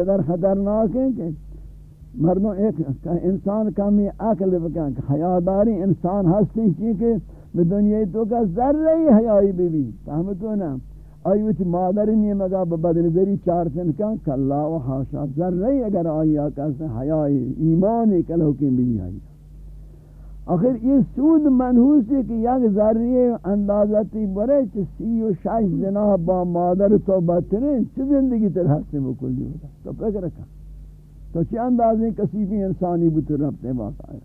قدر خطرناک ہیں کہ مردوں ایک انسان کمی عقل بکن کہ حیاداری انسان ہستی چی کہ میں دنیا تو کا ذرہ ہی حیائی بی بی فہمتو نا ایوتی مادر نہیں مگا بدنظری چار سن کا کلا و حاشا ذرہ ہی اگر آئی آکا سے حیائی ایمانی کلو کی بی آئی آخر یہ سود منحوس ہے کہ یک ذریعے اندازتی برے چھ سی و شش زنا با مادر تو بترین چھ زندگی تر حسن بکلی ہوتا تو فکر رکھا تو چھ اندازیں کسی بھی انسانی بطر ربتے باقا ہے۔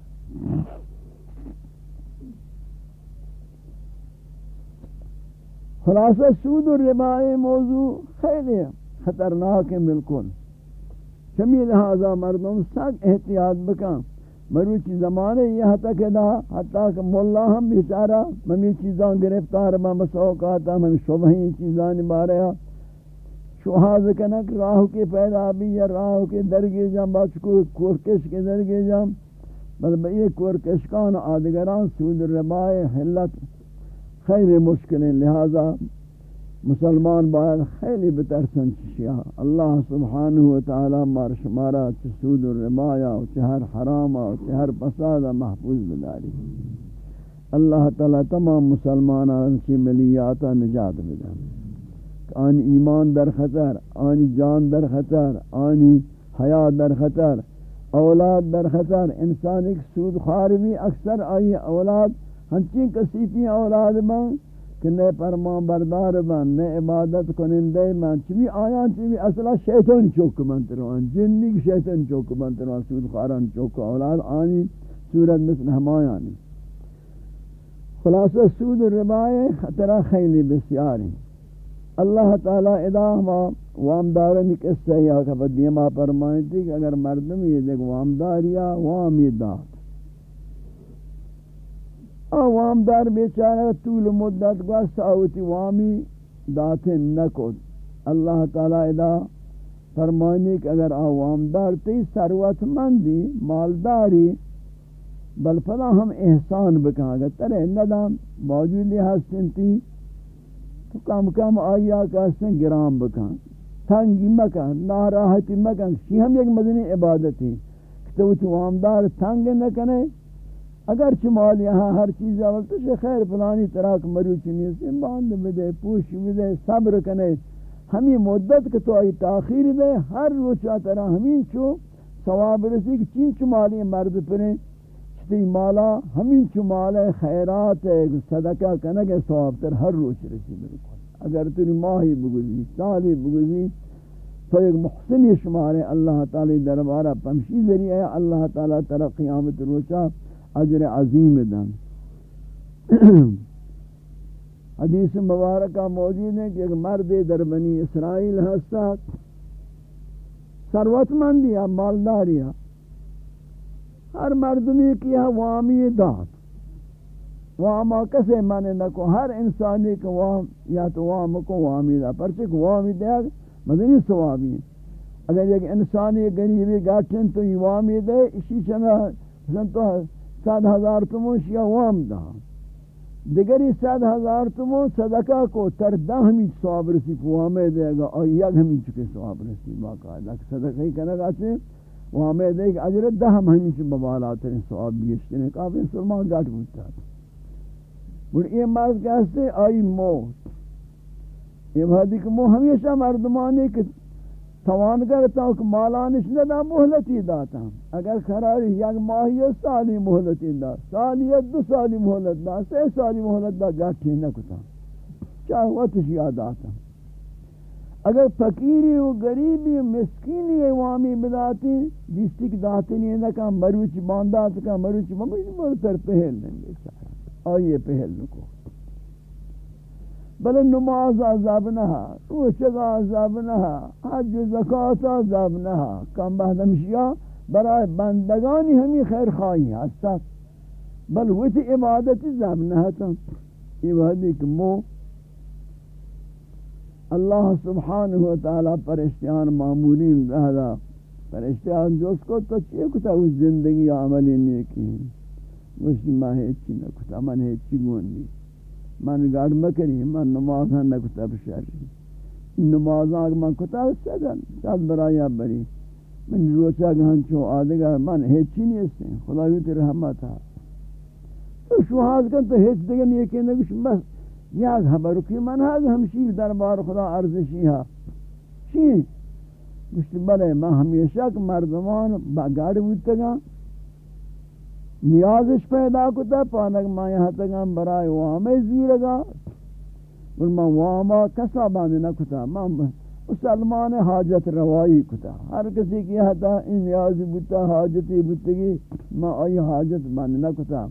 خلاصہ سود و ربائی موضوع خیلی خطرناک ہے بالکل۔ چمی لہذا مردم سک احتیاط بکن۔ مروچی زمانے یہ تک دا حتیٰ کہ مولا ہم بیچارہ ممی چیزاں گرفتار با مسوقاتا ممی شبہیں چیزاں بارے ہاں۔ شوہاز کنک راہ کے پیدا بھی یا راہ کے درگی جام بچ کو کورکش کے درگی جام بل مطلب بئی کورکشکان آدگران سود ربائے، حلت خیر مشکل، لہذا مسلمان باید خیلی بترسن چشیا اللہ سبحانہ وتعالی مار شمارا چسود الربایا و چہر حراما و چہر پسادا محفوظ بداری. اللہ تعالی تمام مسلمان کی ملیاتا نجات بدن آنی ایمان در خطر، آنی جان در خطر، آنی حیات در خطر، اولاد در خطر. انسان ایک سود خارمی اکثر آئی اولاد، ہنچین کسیپی اولاد بان کہ نئے فرمان بردار بن، نئے عبادت کنندے من، چمی آیان، چمی اصلا شیطان چوک منتروان جنی کی شیطان چوک منتروان سود خاران چوک اولاد آنی، صورت مثل ہمایانی خلاصہ سود ربائے خطرہ خیلی بسیاری. اللہ تعالی ادا ہما وامدارن قصہ یا کہ دیما فرمائیں تھی کہ اگر مردم یہ دیکھ وامداریا وامی داد. عوام دار بیچارہ طول مدت گوست آوتی وامی داتن نکود اللہ تعالی ادا فرمانی کہ اگر عوام دار تی ثروت مندی، مالداری، بل فلا ہم احسان بکن۔ اگر ترے ندام موجودی ہستن تی، تو کم کم آیا کہستن گرام بکن۔ تنگی مکن، ناراحتی مکن۔ شی ہم مدنی عبادت ہے کہ تو وامدار تنگ نکنے اگر چمال یہاں ہر چیز اول تو خیر فلانی طرح کہ مروچ نہیں سے باندھ بدے، پوش بدے، صبر کنے۔ ہمیں مدت کہ تو آئی تاخیر دے، ہر روچا طرح ہمیں چو ثواب رسی کہ چین چمالی مرد پریں۔ چتی مالا ہمیں چمال خیرات صدقہ کنگے ثواب تر ہر روچ رسی بالکل۔ اگر تری ماہی بگزی، سالی بگزی، تو ایک محسنی شمارے اللہ تعالی دربارہ پمشی ذریعہ اللہ تعالی تر قیامت روچا اجر عظیم دن۔ حدیث مبارکہ موجود ہے کہ ایک مرد در بنی اسرائیل ہستا ثروت مندی ہے مالداری ہے ہر مردمی کی ہے وامی داد واما کسے مانے نہ کو، ہر انسانی کو وام، یا تو وام کو وامی دا پرچہ کو وامی دے مدنی ثوابی ہے اگر ایک انسانی غریبی گاٹھن تو یہ وامی دے، اسی چنہ تو صد ہزار تمو شیا وام دا دیگری صد ہزار تمو صدقہ کو تر دا ہمیں سواب رسی وامے دے گا اور یک ہمیں چکے سواب رسی باقاعدہ صدقہ ہی کہنا گا چھے وامے دے گا اجر دا ہم ہمیں چکے ببالات ہیں سواب بیشتے ہیں کافی سلمان گاٹ بودتا بڑھ یہ مرد کہتے ہیں آئی موت. یہ بھادی کہ مو ہمیشہ مردمانے کہ توان کرتا ہوں کہ مالانش ندا محلتی داتا اگر خراری یک ماہی سالی محلتی دا سالی دو سالی محلت دا سی سالی محلت دا گاٹھی نکتا چاہے وقتش یاد آتا اگر فقیری و غریبی و مسکینی ایوامی بداتی جس کی داتی نہیں نکا مروچ باندات کا مروچ مروچ مرتر پہل نہیں بیچارا آئیے پہل نکو بل نماز عذاب نہ روچگا عذاب نہ حج زکات عذاب نہ کم بعد مشیا برای بندگانی ہمی خیر خواہی ہستا۔ بل وتی عبادت عذاب نہ تا عبادت مو اللہ سبحانہ و تعالی پرشتیان معمولین رہدا پرشتیان جو اس کو تو چیئے کتا اس زندگی عملی نیکی۔ مجھے ماہ اچھی نہ کتا من اچھی گونی من گاڑ مکنی من نماز ہن نکتا بشاری نمازاں من کتا سدن سد برایا بری. من روچا گہن چو آدگا من ہیچی نہیں اس نے خدا یوتی رحمت ہے تو شوہاز کن تو ہیچ دیگن یہ کہ نگوش. بس یک خبر کی من ہے ہمشی دربار خدا عرضشی ہے چی؟ گوشت بلے میں ہمیشہ کہ مردمان بگاڑ بودتا گا نیازش پیدا کتا، پانک ما یہاں تگا برای وامی زور گا۔ اور ما واما کسا باندھ نہ کتا، ما مسلمان حاجت روائی کتا۔ ہر کسی کی حتا ان نیازی بودتا حاجتی بودتگی ما آئی حاجت باندھ نہ کتا۔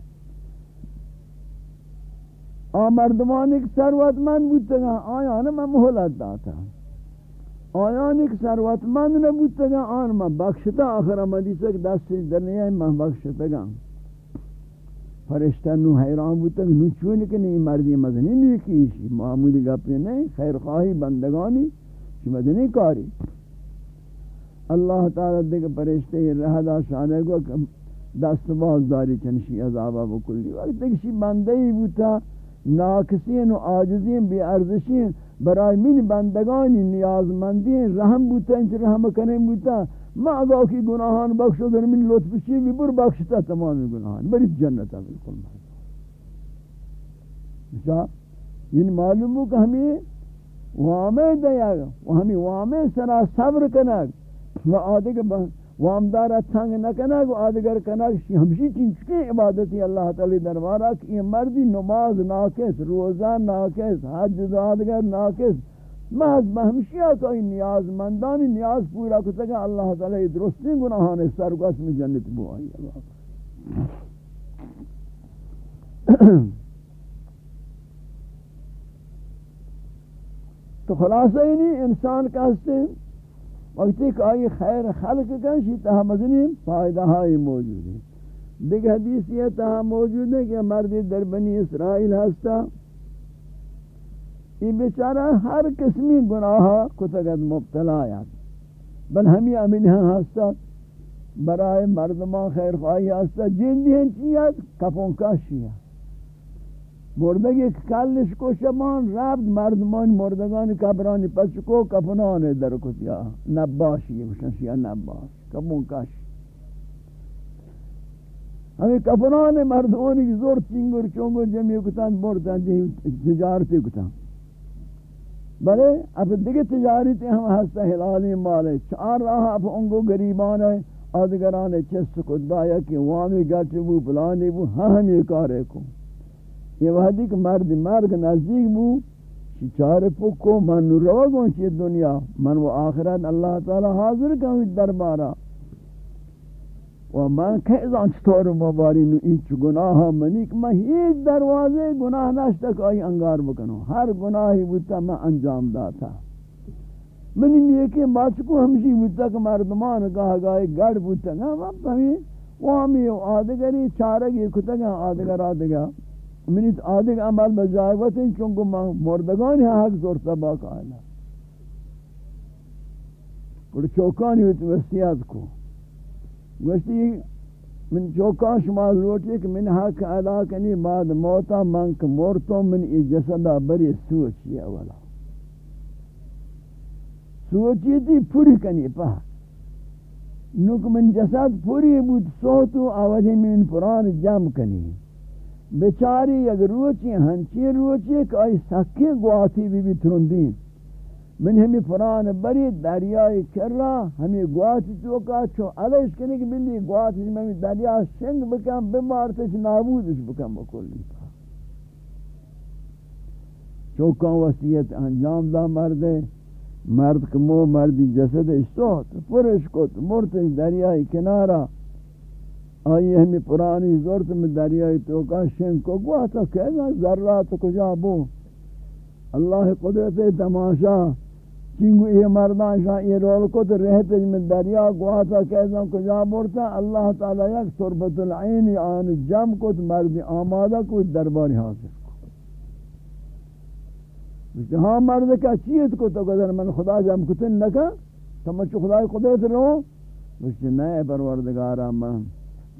آ مردمان ایک ثروت مند بودتا آیا نا میں محلت داتا۔ آیان ایک ثروت مند نبودتا گا، آن ما بخشتا، آخر مدیسا کہ دست در نہیں میں بخشتا گا۔ فرشتہ نو حیران بودتا کہ نو چون کہ نہیں مردی مدنی نہیں کیشی، معمولی گپی نہیں خیر خواہی بندگانی، چی مدنی کاری۔ اللہ تعالی دیکھ فرشتے رہ دا شانے کو دست باز داری چنشی عذابہ بکلی وقت ایک شی بندی بودتا ناکسین و آجزین بی ارزشین برای من بندگانی، نیازمندی رحم بودتا انچ رحم کنیم بودتا ما اگا کی گناہان بخشو در من لطف چی بھی بر بخشتا تمام گناہان، بری جنتا بالکل مجھا اچھا، یہ معلوم ہو کہ ہمیں وامے دیا گا ہمیں وامے سرا صبر کنگ و آدھے وامدار تنگ نہ کنا کو آدگر کنا ہمشی چین چکے عبادتی اللہ تعالی دربارہ کہ یہ مردی نماز ناکس روزہ ناکس حج آدگر ناکس محض بہمشیہ کو نیاز مندانی نیاز پورا کو تکا اللہ تعالی درستی گناہان سر کو اسمی جنت بو آئی اللہ تو خلاصہ ہی نہیں انسان کا ہستے ہیں وقتی کہ آئی خیر خلق کنشی تہا مزنی فائدہ ہائی موجود ہے دیکھ حدیث یہ تہا موجود ہے کہ مرد در بنی اسرائیل ہستا یہ بیچارہ ہر قسمی گناہ کتگت مبتلا آیات بل ہمی امین ہاں ہستا، برائے مردمان خیر خواہی ہستا، جن دین چیئت کپون کاشی ہے مردگی کلش کو شمان رفت مردمان مردگان کبرانی پس کو کفنان در کتیا نباشی، مشنشی نباش کمون کش ہمیں کفنان مردمانی کی زور چنگر چونگر جمعی کتان، بردن تجارتی کتان۔ بلے، اب دیگه تجارتی ہم ہستا حلالی مالے۔ چار راہ اب انگو گریبان ہے، آدگران چست کدایا کہ وامی گٹ بو، پلانی بو ہاں ہم یہ کارے کو۔ یہ وحدی کہ مرد مرگ نزدیک بو چار پکو، من روگوں چی دنیا، من و آخرت اللہ تعالی حاضر کنوی دربارا و من که کیزان چطور مباری نو این چو گناہ منی کہ من ہیچ دروازے گناہ نشتک آئی انگار بکنو ہر گناہی بودتا میں انجام داتا. منی نیکی بات کو ہمشی بودتا کہ مردمان گاہ گاہی گڑ بودتا. گا وقت ہمیں وامی آدگری، چارگی کتگا آدگر آدگر منیت آدھگ عمل بجائے وطن چونکہ مردگان ہی حق زورتا باقا آئینا اور چوکانی ہوتی وسیعت کو. وسیع من چوکان شما لوٹی کہ من حق ادا کنی بعد موتا من کہ مورتو من ای جسدہ بری سوچی اولا۔ سوچی تھی پوری کنی پا۔ نک من جسد پوری بود سوتو آوازی من پران جم کنی۔ بیچاری اگر روچی، ہنچی روچی کہ آئی سکی گواتی بھی بھی ترندین من ہمیں فران بری دریائی کر رہا ہمیں گواتی چوکا چھو علیش کنی کہ بلی گواتی میں دریا شنگ بکم بمارتش نابودش بکم بکلی چوکا وسیعت انجام دا مردے مرد کمو مردی جسد اشتوت پرش کت، مرتش دریائی کنارا. آئی ہمیں پرانی زورت میں دریائی توکا شن کو گوا تا کہنا ذرات کجا بو. اللہ قدرت تماشا. چنگو یہ مردان شاہ یہ رول کو تو رہتے میں دریا گوا تا کہنا کجا بورتا اللہ تعالی یک تربت العین آن جم کو تو مرد آمادہ کو درباری حاضر کو ہاں مرد کا چیت کو تو قدر من خدا جم کتن نکا سمجھو خدای قدرت رو مجھے نئے پروردگارا من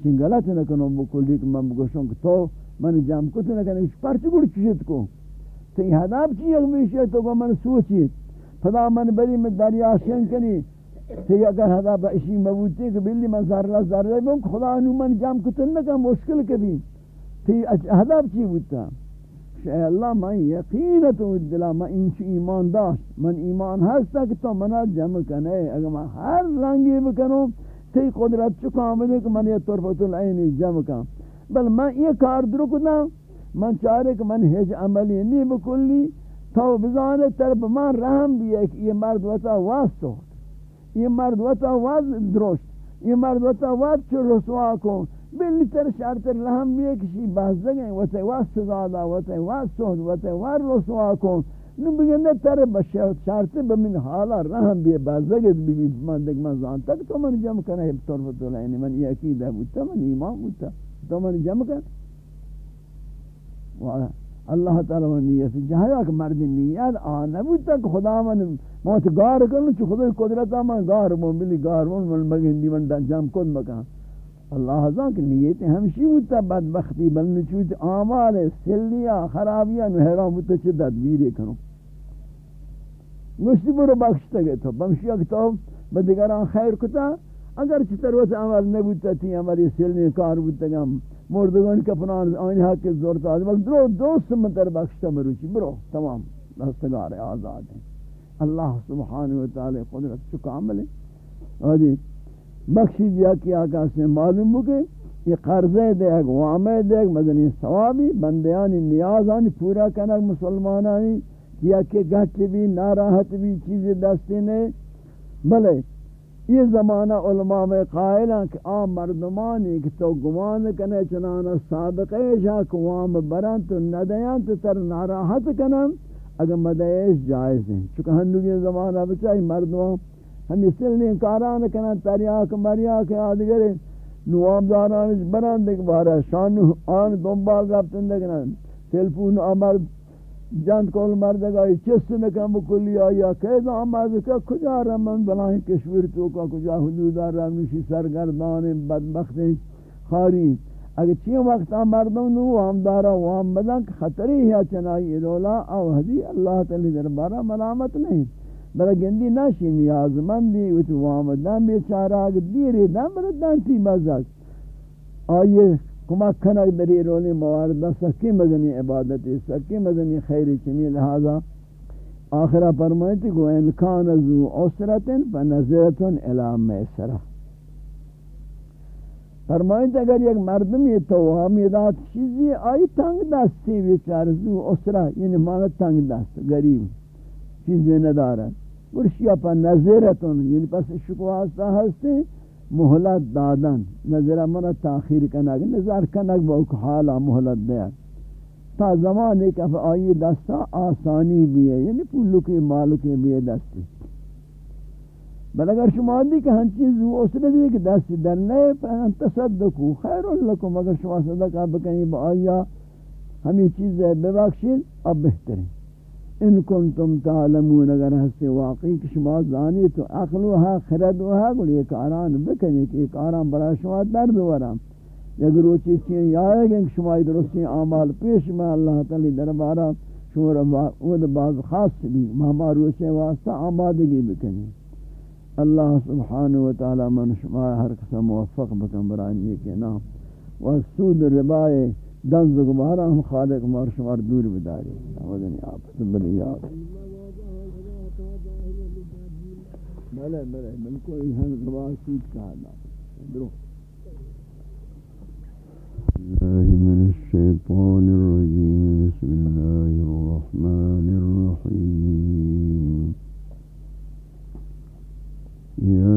چین غلط نکنم بکلی که من بگوشم که تو من جمع کت نکنم ایش پرچی گوڑ چیشت کو تو این هدف چی یک تو گو من سوچید خدا من بری میں دریا شن کنی. تی اگر ہدا با اشی مبوتی کہ بلی من ذرہ ذرہ بوں خدا نو من جام کتن نکا مشکل کبھی تی ہدا چی بوتا اے اللہ من یقینت و دلا، من انچ ایمان داشت. من ایمان ہستا کہ تو منا جمع کنے اگر من ہر رنگی بکنوں تی قدرت چکا آمدے کہ من یہ طرفت العینی جمع کن بل من یہ کار درو کنا من چارے کہ من ہیچ عملی نہیں بکلی تو بزانے طرف من رحم بھی ہے کہ یہ مرد وطا واسطہ یہ مرد وطا واز درست یہ مرد وطا واز چو رسوا کن. بلی تر شرط رحم بھی ہے کسی بحث دگیں وطا واز سزادہ وطا واز سہد وطا واز رسوا کن. نو بگندے تر بشرط شرط بمن حالا رحم بھی ہے بحث دگت بھی من دگ من زان تک تو من جمع کرنے طرفت اللہ من یہ عقیدہ بودتا من ایمان بودتا تو من جمع کرنے اللہ تعالی و نیت جہاں کہ مرد نیت آن نبود تک خدا من موت گار کرن چ خدا قدرت من گار مو ملی، گار من من بگندی من جام کن مکان اللہ ذا کہ نیت ہمشی ہوتا بدبختی، بل نچوت اعمال سلیا خرابیاں حیران ہوتا چ تدبیر کرو مشتی برو بخشتا گئے تو، بمشی اکتاب بدگران خیر کتا۔ اگر چی تروت عمل نبودتا تی عملی سلنی کار بودتا گم۔ مردگان کپنان آئین حق کے زور تا وقت درو دوست منتر بخشتا مروچی. برو، تمام. دستگار آزاد. ہیں اللہ سبحانہ وتعالی قدرت چکا عمل ہے آدھی بخشی دیا کیا کہ اس نے معلوم ہو کہ یہ قرضے دے ایک وامے دے ایک مدنی ثوابی. بندیانی نیازانی، پورا کنک مسلمانانی. کیا کہ گھٹ بھی ناراحت بھی چیزیں دستے نے بلے یہ زمانہ علماء میں قائل ہیں کہ آم مردمانی کہ تو گمان کنے چنانا سابقے جا قوام بران تو ندیان تو تر ناراحت کنن، اگر مدیش جائز ہیں۔ چونکہ ہندوگی زمانہ بچائی مردمان ہم اس لیے کاران کنن، تریاک، مریاک آدھگرے نوام داران بران دیکھ بارا شان آن دنبال رفتن دیکھنا تلفون آمرد جند کول مردگا چست نکم بکلی آیا کیدا آمد که کجا رمن بلائیں کشور تو کا کجا حدود رمشی سرگردان بدبخت خاری اگر چی وقت مردم نو، ہم دارا وام بدن کہ خطری ہے چنائی ارولا او حدی اللہ تعالی دربارہ ملامت نہیں۔ بلا گندی ناشی نیاز مندی و تو وام دن بیچارہ اگر دیری دن بلا دن تی مزک آئیے کمک کنک دری رونی موارد سکی مدنی عبادتی سکی مدنی خیری چمی لہذا آخرہ فرمائیتی کو انکان ذو عسرتن فنظرتن الام میسرہ فرمائیتی اگر یک مردم یہ توام یدات چیزی آئی تنگ دستی بیچار ذو عسرہ یعنی مانا تنگ دست، غریب، چیزی ندارد. ورشی اپا نظرتن یعنی پس شکواستا ہستی محلت دادن. نظر من تاخیر کنگ. نظر کنگ با اک حالا محلت دیا تا زمان ایک اف آئی دستا آسانی بھی ہے یعنی پولو کے مالو کے بھی دستی. بل اگر شما دی کہ ہن چیز وہ اس نے دی کہ دست در لے پہن تصدقو. خیر لکم. اگر شما صدقہ بکنی با آیا ہمیں چیز ببخشید اب بہترین ان کنتم تعلمون اگر ہستے واقعی کہ شما زانی تو عقلوها خردوها گل یہ کاران بکنی کہ یہ کاران برای شما درد ورم یا گروچی چیئے یا ہے کہ شما درستی اعمال پیش میں اللہ تعالی دربارہ شما ود بعض خاص بھی مہما روچے واسطہ آمادگی بکنی۔ اللہ سبحانہ وتعالی من شما ہر قسم موفق بکن برای نیکی نام۔ والسود ربائے دنز گمارا ہم خالق مار شمار دور بداری۔ آمدنی آپ بلی آپ بلے بلے بلکو ہم زبان سید کہا دا درو۔ اللہ من الشیطان الرجیم، بسم اللہ الرحمن الرحیم۔ یا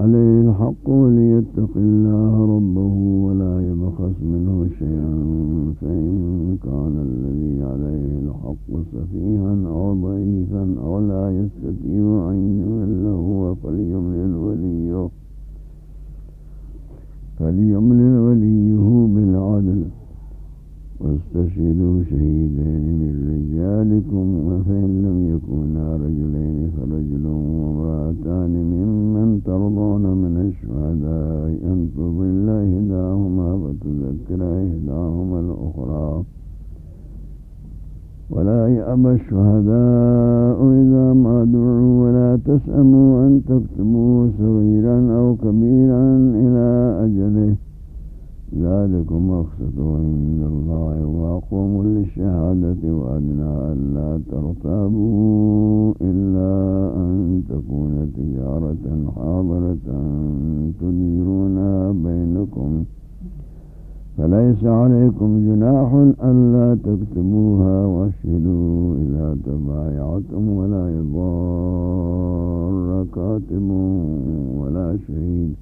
عليه الحق وليتق الله ربه ولا يبخس منه شيئا فإن كان الذي عليه الحق سفيها أو ضعيفا أو لا يستطيع أن إلا هو فليملل وليه فليملل وليه بالعدل. واستشهدوا شهيدين من رجالكم وفإن لم يكونا رجلين فرجل وما ترضون من الشهداء أن تضل إحداهما وتذكر إحداهما الأخرى ولا يأبى الشهداء إذا ما دعوا ولا تسأموا أن تكتبوا صغيرا ذلكم أقسط عند الله وأقوم للشهادة وأدنى ألا ترتابوا إلا أن تكون تجارة حاضرة تديرونها بينكم. فليس عليكم جناح ألا تكتبوها واشهدوا إذا تبايعتم ولا يضار كاتب ولا شهيد.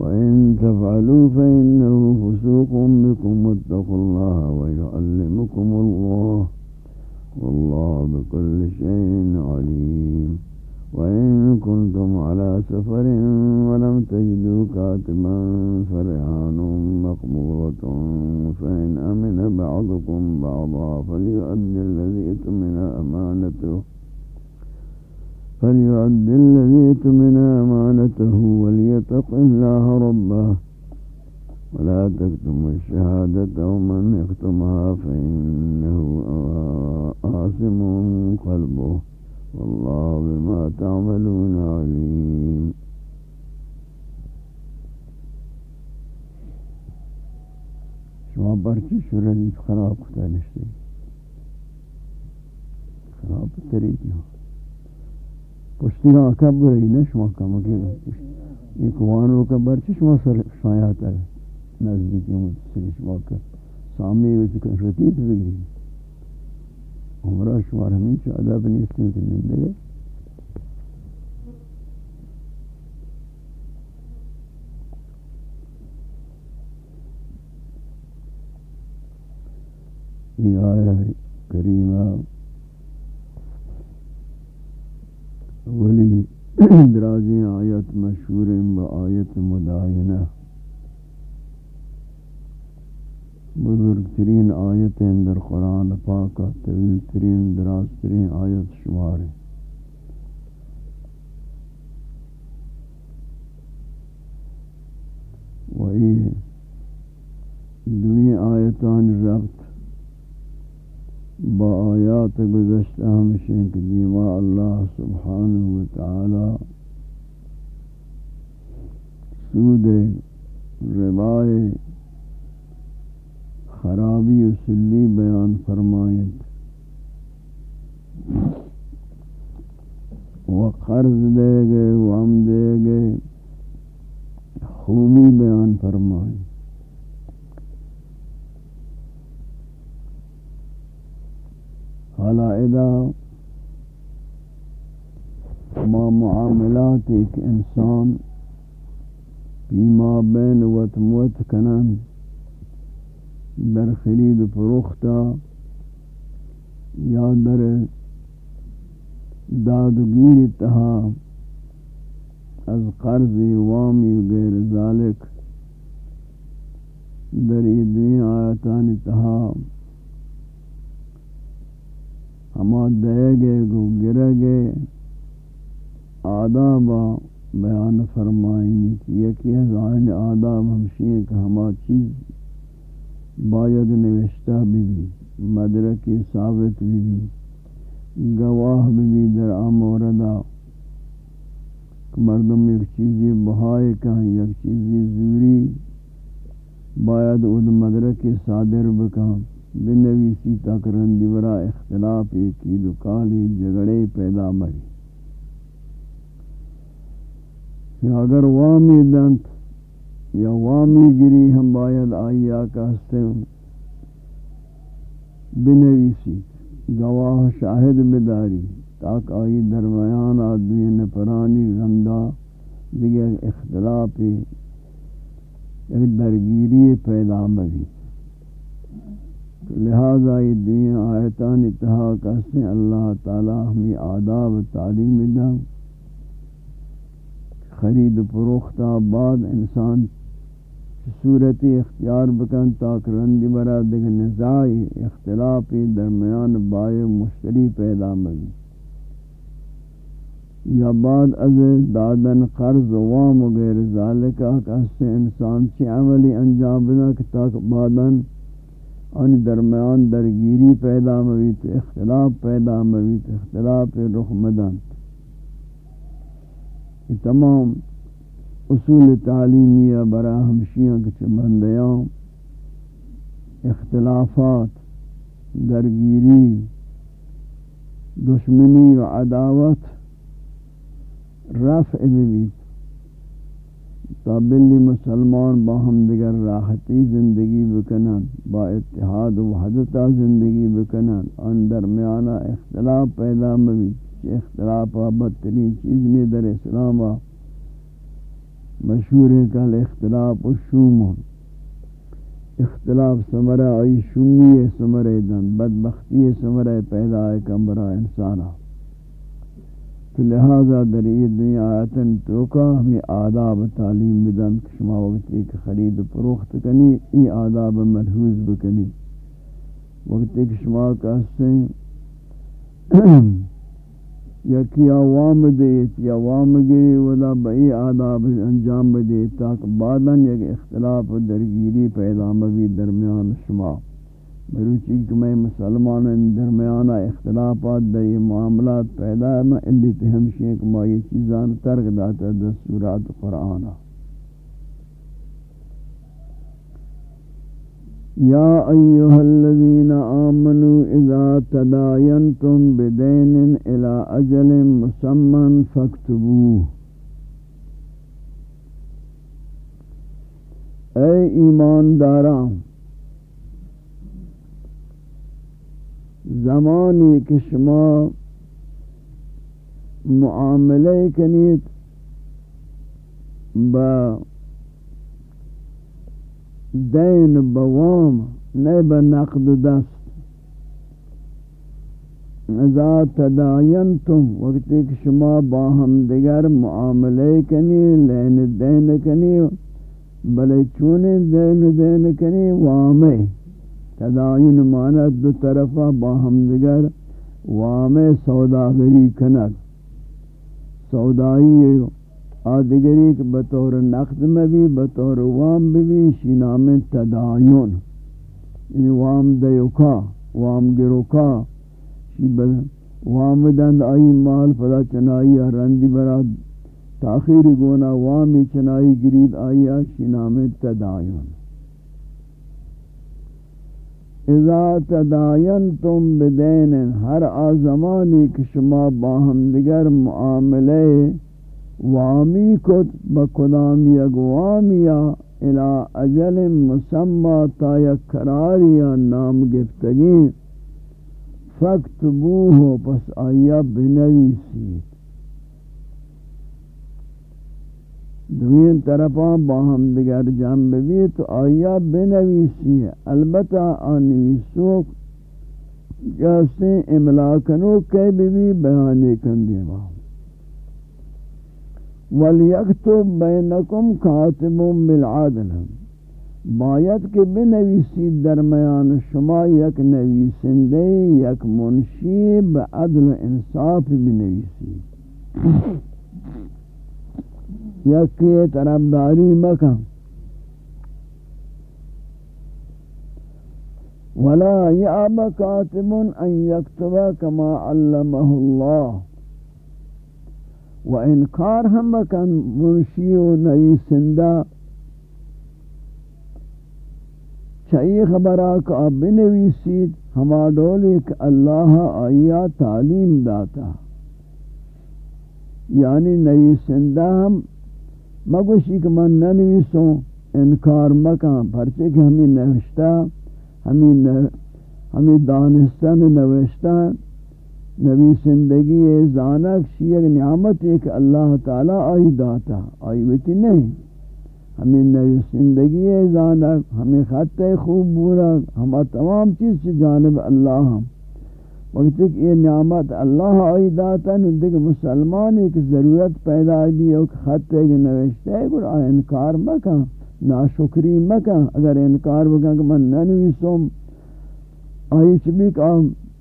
وإن تفعلوا فإنه فسوق بكم واتقوا الله ويعلمكم الله والله بكل شيء عليم وإن كنتم على سفر ولم تجدوا كاتبا فرهان مقبورة فإن أمن بعضكم بعضا فليؤدي الذي اؤتمن أمانته فليؤد الذي اؤتمن أمانته وليتق الله ربه. ولا تكتم الشهادة ومن يكتمها فإنه آثم قلبه. والله بما تعملون عليم. شما برچی شرعی خراب کتا نشتی خراب طریقی پشتی کا کب رہی نا شما کم کے ایک وانو کا برچ شما سر شایات ہے نزدیکی متصل شما کا سامنے ہوئی تکن رتیت بگری عمرہ شمار ہمیں چو عذاب نیستیں کہ نندگے یہ آیہ کریمہ ولی درازی آیت مشہور با آیت مدائنہ بزرگ ترین آیت در قرآن پاک طویل ترین دراز ترین آیت شمار وہی دوی آیتان ربط۔ با آیات گزشتہ ہمشیں کہ دیما اللہ سبحانہ وتعالی سود ربائے خرابی و سلی بیان فرمائیں و قرض دے گئے وام دے گئے، خوبی بیان فرمائیں حالا ادا ما معاملات ایک انسان پیما بین وط موت کنن در خرید فروختا یا در دادگیر تہا از قرض وامی غیر ذالک در یہ دنیا آیتان تہا ہما دے گے گو گرے گے آداب بیان فرمائنی کی یکی ظاہر آداب ہمشی ہیں کہ ہما چیز باید نوشتہ بھی بھی مدرکی ثابت بھی بھی گواہ بھی بھی در آموردہ مردم ایک چیزی بہائے کہیں یک چیزی زوری باید اود مدرکی صادر بکاں بنویسی تک رندی ورا اختلاف ایکی دکالی جگڑے پیدا مری یا اگر وامی دنت یا وامی گری ہم باید آئیا کہستے ہیں بنویسی، گواہ شاہد بداری، تاک آئی درمیان آدمی نپرانی رندہ دیگر اختلاف، ایک درگیری پیدا مری لہذا یہ دنیا آیتان اتحا کہتے ہیں، اللہ تعالی ہمیں آداب تعلیم دا خرید پروختہ بعد انسان صورتی اختیار بکن تاک رندی برا دیکھ نزائی اختلافی درمیان بائے مشتری پیدا مگی یا بعد از دادن قرض وام و غیر ذالکہ کہ انسان چی عملی انجام بنا کہ تاک بعدن ان درمیان درگیری پیدا مویت اختلاف پیدا مویت اختلاف رخ مدن۔ تمام اصول تعلیمیہ برا ہمشیاں کے بندیاں، اختلافات، درگیری، دشمنی و عداوت رفع بیت تابلی مسلمان با ہم دیگر راحتی زندگی بکنن، با اتحاد و وحدتا زندگی بکنن ان درمیانا اختلاف پیدا مبید اختلاف بدترین چیز نہیں، در اسلام مشہور ہے کہ اختلاف و شوم اختلاف سمرہ آئی، شومی سمرہ دن، بدبختی سمرہ پیدا ہے کمبرہ انسانہ ہاں۔ تو لہذا در یہ دنیا آیتن توکا ہمیں آداب تعلیم بدن شما وقت ایک خرید پروخت کنی ای آداب مرحوظ بکنی۔ وقت ایک شما کہتے ہیں۔ یا کیا وام دیت یا وام گری ودا بئی آداب انجام دیت تاک بعدن یک اختلاف درگیری پیدا مبی درمیان شما. بروچی کہ میں مسلمان درمیانہ اختلافات در یہ معاملات پیدا ہے میں الی تہمشی کہ میں یہ چیزان ترک داتا دستورات قرآنہ یا ایوہ الذین آمنوا اذا تداینتم بدین الى اجل مسمن فاکتبوه اے ایمان داران زمانی کہ شما معاملے کنید با دین بوام نہیں با نقد دست. اذا تداینتم وقتی کہ شما با ہم دیگر معاملے کنی، لین دین کنی بلے چونے دین دین کنی وامے تداین ماند دو طرفا با ہم دیگر وام سوداگری کنک سودائی آدگری کہ بطور نقد میں بھی بطور وام بھی شینام تداین. یعنی وام دیوکا، وام گروکا. وام دند آئی مال فلا چنائی رندی برا تاخیر گونا. وامی چنائی گرید آئی شینام تداین. اذا تداینتم بدین ہر آزمانی کہ شما باہم دیگر معاملے وامی کت بکدام یک الى اجل مسمى تا یک قراریا نام گفتگین فاکتبوه پس آیا بنویسید. دوین طرفاں باہم دیگر جنب بھی تو آیا بنویسی ہے البتہ آنویسو جیسے املاکنو کئی بھی بیانے کن دے وَلْيَكْتُبْ بَيْنَكُمْ كَاتِبٌ بِالْعَادِلَ باید کہ بنویسی درمیان شما یک نویسندے یک منشی بعدل انصاف بنویسی یکی طرف داری مکن. ولا يأب كاتب أن يكتب كما علمه الله. و وإنكار هم كان منشي ونويسندا چاہیے خبرہ کہ آپ بنویسید، ہما ڈولی کہ اللہ آیا تعلیم داتا۔ یعنی نویسندہ ہم، مگوشی کہ من ننویسوں، انکار مکان پرچے کہ ہمیں نوشتا ہمیں ہمیں دانستہ میں نبی زندگی زانک شیئر نعمت ہے کہ اللہ تعالی آئی داتا، آئی ویتی نہیں۔ ہمیں نبی زندگی زانک، ہمیں خط خوب بورا ہمیں تمام چیز سے جانب اللہ ہم۔ وقت کہ یہ نعمت اللہ آئی داتا دیکھ مسلمان ایک ضرورت پیدا بھی ہے کہ خط ہے کہ نوشتے ہے کہ انکار مکا، ناشکری مکا۔ اگر انکار مکا کہ من ننویسوں آئی چبی کہ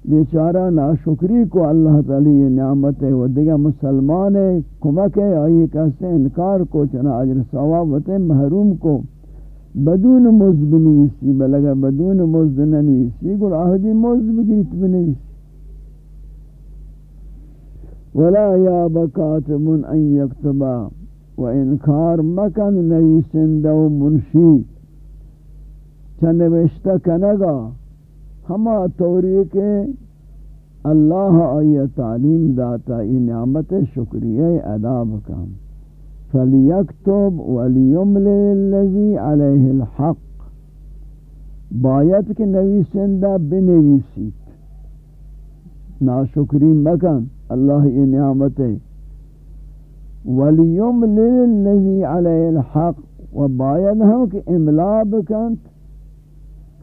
بیچارہ ناشکری کو اللہ تعالی یہ نعمت ہے وہ دیگا مسلمان ہے کمک ہے آئی کہتے انکار کو چنا عجر ثوابت محروم کو۔ بدون مزد بنویسی بلگا بدون مزد ننویسی گل آہدی مزد بگیت بنویسی ولا یا بکاتب ان یکتبا و انکار مکن نویسندہ و منشی چنوشتہ کنگا ہما طوری کے اللہ آئی تعلیم داتا یہ نعمت شکریہ ادا بکم۔ فلیکتب ولیملل الذی علیہ الحق۔ باید کہ نویسندہ بنویسیت ناشکری مکن، اللہ یہ نعمت ہے۔ ولیملل الذی علیہ الحق۔ و باید ہم کہ املا بکنت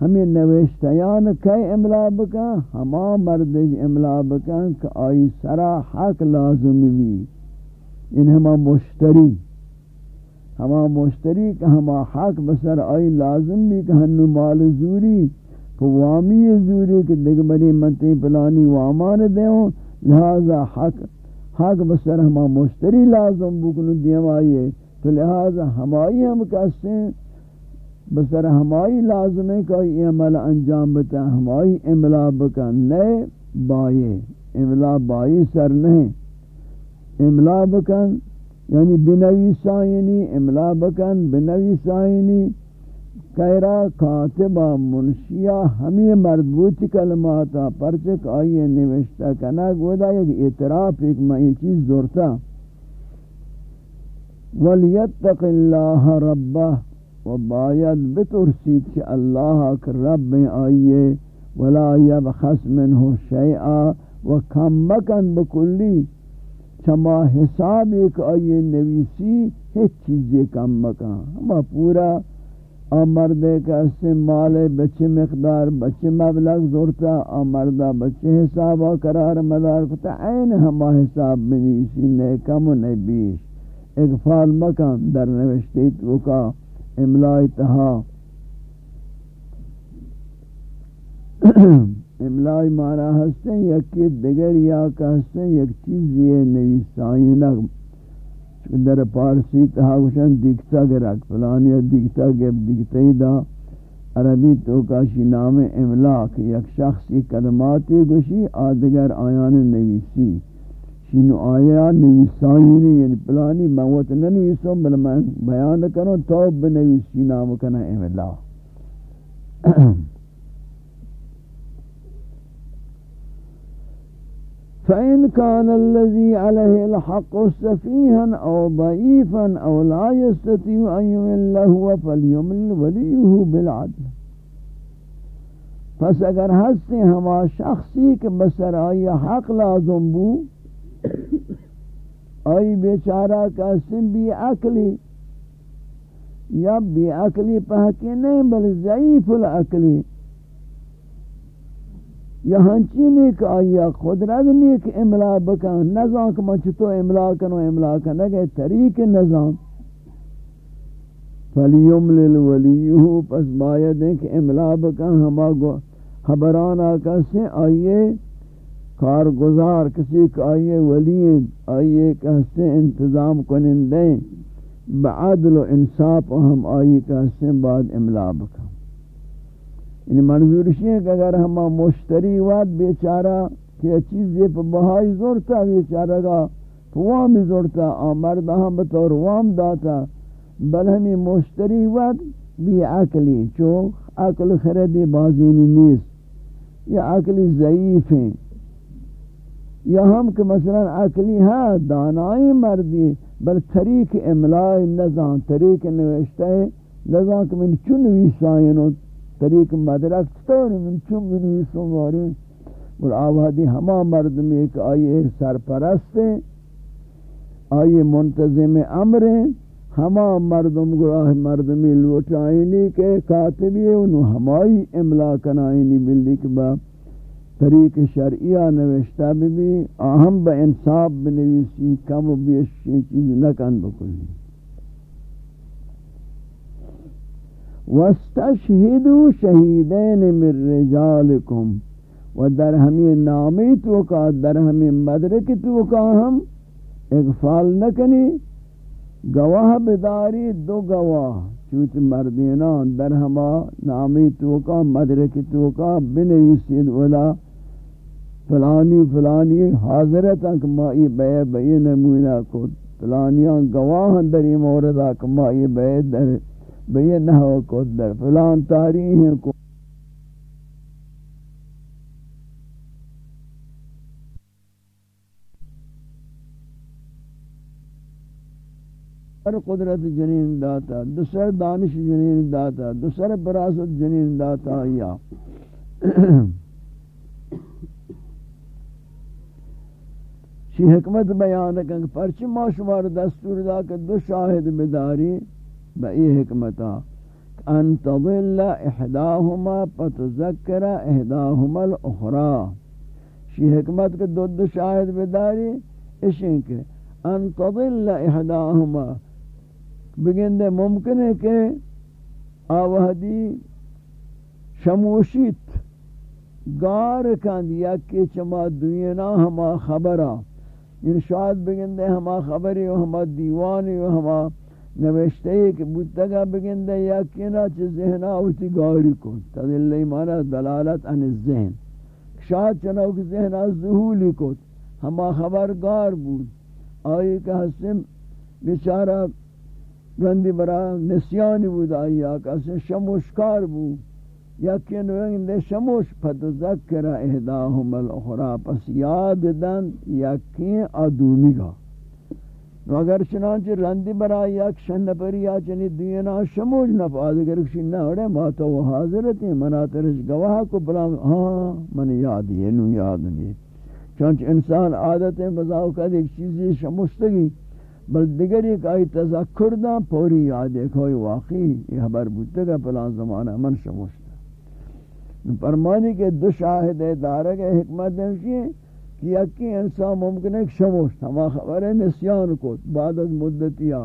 ہمیں نوشتیان کئی املا بکا ہما مردج املا بکا کہ آئی سرا حق لازم بھی۔ ان ہما مشتری۔ ہما مشتری کہ ہما حق بسر آئی لازم بھی کہ ہنو مال زوری۔ کہ وامی زوری کہ دگبری منتی پلانی وامان دیوں لہذا حق حق بسر ہما مشتری لازم بکنو دیم آئیے تو لہذا ہمائی ہم کہتے ہیں بسر ہمائی لازم ہے کہ یہ عمل انجام بتا، ہمائی املا بکن نئے بائے املا بائی سر نہیں۔ املا بکن یعنی بنوی سائنی املا بکن بنوی سائنی۔ کہرا کاتبہ منشیہ، ہمیں مربوط کلماتا پرچک آئیے نوشتہ کنا گودا، یک اعتراف، ایک میں یہ چیز دورتا وَلْيَتَّقِ اللَّهَ رَبَّهِ و باید بترسید کہ اللہ کے رب میں آئیے، ولا یبخس منہ شیئا و کم مکن بکلی. چما حساب ایک آئیے نویسی ہیچ چیزیں کم مکن. ہما پورا آمردے کا استعمال بچے مقدار بچے مبلغ زورتا آمردہ بچے حسابہ قرار مدار کتا عین ہما حساب بنیسی نئے کم و نئے بیش. اغفال مکن، در نوشتی تو کا املائی تہا املائی مانا ہستے ہیں یکی دگر یا کہ ہستے ہیں، یک چیز یہ نوی سائنک در پارسی تہا گوشن دیکھتا گرک فلانی دیکھتا گب دیکھتا ہی دا عربی تو کاشی نام املاک، یک شخصی کلماتی گوشی، آدگر آیان نویسی۔ شنو آیا نویسانی یعنی پلانی موت ننویسوں بل میں بیان کروں تو بنویسی نام کنا ایم اللہ فإن كان الذي عليه الحق سفيها أو ضعيفا أو لا يستطيع أن يمل هو فليمل وليه بالعدل. پس اگر ہستے ہما شخصی کے بسر آئی حق لازم بو آئی بیچارہ کا سن بھی عقلی، یا بھی عقلی پہکی نہیں، بل ضعیف العقلی۔ یا ہنچی نہیں کہ آئی خدرت نہیں کہ املا بکن۔ نظام کہ من چھتو املا کنو املا کن نگے طریق نظام۔ فَلْيُمْلِلْ وَلِيُّهُ، پس باید ہے کہ املا بکن۔ ہما گو خبران آکا سے آئیے کارگزار کسی کا آئیے ولین آئیے کہتے انتظام کنندیں بعدل و انصاف ہم آئیے کہتے بعد املا بکا۔ یعنی منظور ہے کہ اگر ہم مشتری واد بیچارہ کہ چیز یہ پہ بہائی زورتا، بیچارہ گا وام زورتا آمرد ہم بطور وام داتا، بل ہمیں مشتری واد بھی عقلی چو عقل خردی بازینی نیست، یہ عقلی ضعیف ہیں۔ یا ہم کہ مثلا عقلی ہے دانائی مردی، بل طریق املائی نظام طریق نوشتہ ہے نظام کہ من چون ویسائنو طریق مدرک تطور من چون ویسوں واری۔ اور آوادی ہما مرد میں ایک آئیے سرپرست ہیں، آئیے منتظم امر ہیں۔ ہما مردم گراہ مردمی لوٹائنی کے کاتبی انہوں ہمائی املا کنائنی بلدی کے باپ طریق شرعیہ نوشتہ بھی بھی اہم با انصاب بنویسی کم و بیشی چیز نکن بکلی. وَاسْتَشْهِدُوا شَهِدَيْنِ مِنْ رِجَالِكُمْ و در ہمیں نامی تو در ہمیں مدرک تو ہم اغفال نکنی. گواہ بداری دو گواہ چوت مردینا در ہما نامی تو مدرک تو بنویسید ولا فلانی فلانی حاضرت کہ ما یہ بے بے نمونہ کو فلانیاں گواہ در یہ موردہ کہ ما یہ بے در بے نحو کو در فلان تاریخ کو دوسر قدرت جنین داتا دوسر دانش جنین داتا دوسر براست جنین داتا یا شی حکمت بیان کہ پرچی ما شمار دستور دا کہ دو شاہد بداری بئی حکمتا ان تضل احداهما فتذکر احداهما الاخرى شی حکمت کہ دو دو شاہد بداری اشن کہ ان تضل احداهما بگندے ممکن ہے کہ آوہدی شموشیت گار کند یا کہ چما دوینا ہما خبرہ یعنی شاید بگندے، ہما خبری و ہما دیوانی و ہما نوشتے ہیں کہ بودتگا بگندے یا کینا چھ ذہنہ ہوتی گاری کن. تدلی مانا دلالت عن الذہن شاید چنو کہ ذہنہ ظہولی کن. ہما خبر گار بود. آئی کہ حسن بیچارہ گندی برا نسیانی بود، آئی آکا سے شموشکار بود. یکی نوین شموش فتذکر احداهم الاخرى پس یاد دن یکی آدومی گا۔ اگر چنانچہ رندی برا یک شن پری یا چنی دینا شموش نفاظ اگر کشی نہ ہوڑے ما تو وہ حاضرت ہیں، منا ترش گواہ کو بلا ہاں من یاد یہ نو یاد نہیں۔ چونچہ انسان عادت ہے بزاو کا ایک چیزی شموشتگی، بل دیگر ایک آئی تذکر دا، پوری یاد ایک ہوئی واقعی، یہ حبر بودتے گا پلان زمانہ من شموشتا فرمانی کے دو شاہد دارگ حکمت دیمشی کہ یکی انسان ممکن ہے شموشت ہما خبر ہے نسیان کو بعد از مدتیا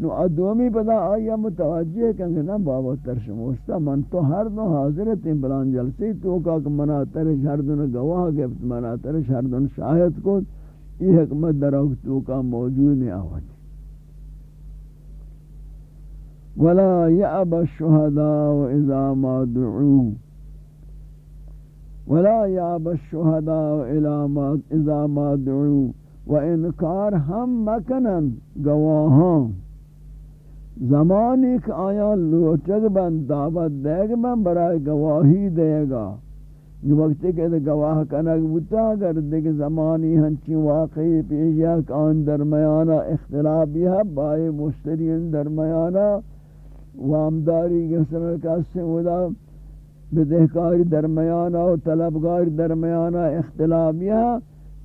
نو ادومی پدا آیا متوجہ کنگے نا بابا تر شموشتا من تو ہر دو حاضرت ہیں بلان جلسی تو کا کہ منا ترش ہر دو گواہ گفت منا ترش ہر دو شاہد کو۔ یہ حکمت درختوں کا موجود ہے آوات ولا يأب الشهداء اذا ما دعوا۔ ولا يأب الشهداء اذا ما دعوا وانکار ہم مکنن گواہاں۔ زمانی کہ آیا لوچگ بند دعوت دے گا، من برای گواہی دے گا۔ وقت کہ گواہ کنک بوتا، اگر دیکھ زمانی ہنچی واقعی پیشیا کان درمیانا اختلاف ہے، بائے مشترین درمیانا وامداری گسر کسی ودا۔ بدہکاری درمیانا و طلبگاری درمیانا اختلاف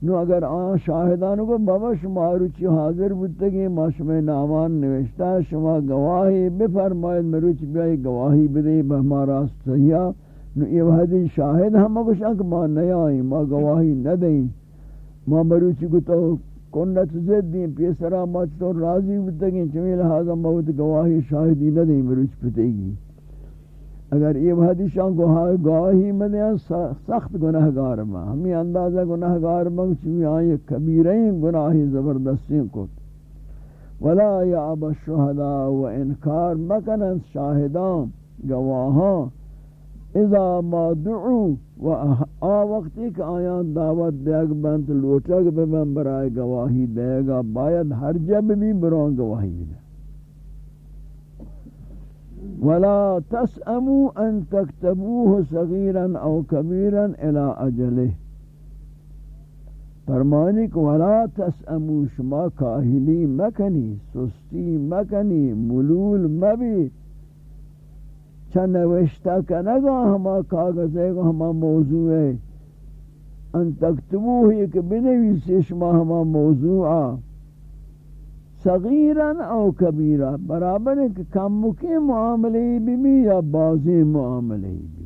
نو اگر آن شاہدانو کو بابا شما روچی حاضر بودتا کہ ما شما نامان نوشتا شما گواہی بفرمائید مروچ بیائی گواہی بدہی بہمارا صحیح نو یہ وحدی شاہد ہم اگو شاک ما نیائیں ما گواہی ندیں ما مروچی کو تو کنت زد دیں، پیسرا ما تو راضی بودتے بتگیں چمی لہذا موت گواہی شاہدی ندیں مروچ پتے گی۔ اگر یہ وحدی شان گواہی مدیں سخت گناہگار ما ہمیں اندازہ گناہگار ما چمی آئیں کبیرین گناہی زبردستین کو ولا یعب الشہداء و انکار مکنن شاہدان، گواہاں۔ اذا ما دعو و آ وقتی کہ آیان دعوت دیگ بنت لوٹگ بے برائے گواہی دے گا باید ہر جب بھی بران گواہی دے ولا تسأموا ان تكتبوه صغيرا او كبيرا الى اجله فرمانی کہ ولا تسأموا، شما کاہلی مکنی، سستی مکنی، ملول مبی. چند نوشتا کنگا ہما کاغذ ہے، ہما موضوع ہے. ان تکتبوه ایک بنویسی شما ہما موضوعا صغیرا او کبیرا برابر ہے کہ کم مکی معاملے بھی بھی یا بازی معاملے بھی۔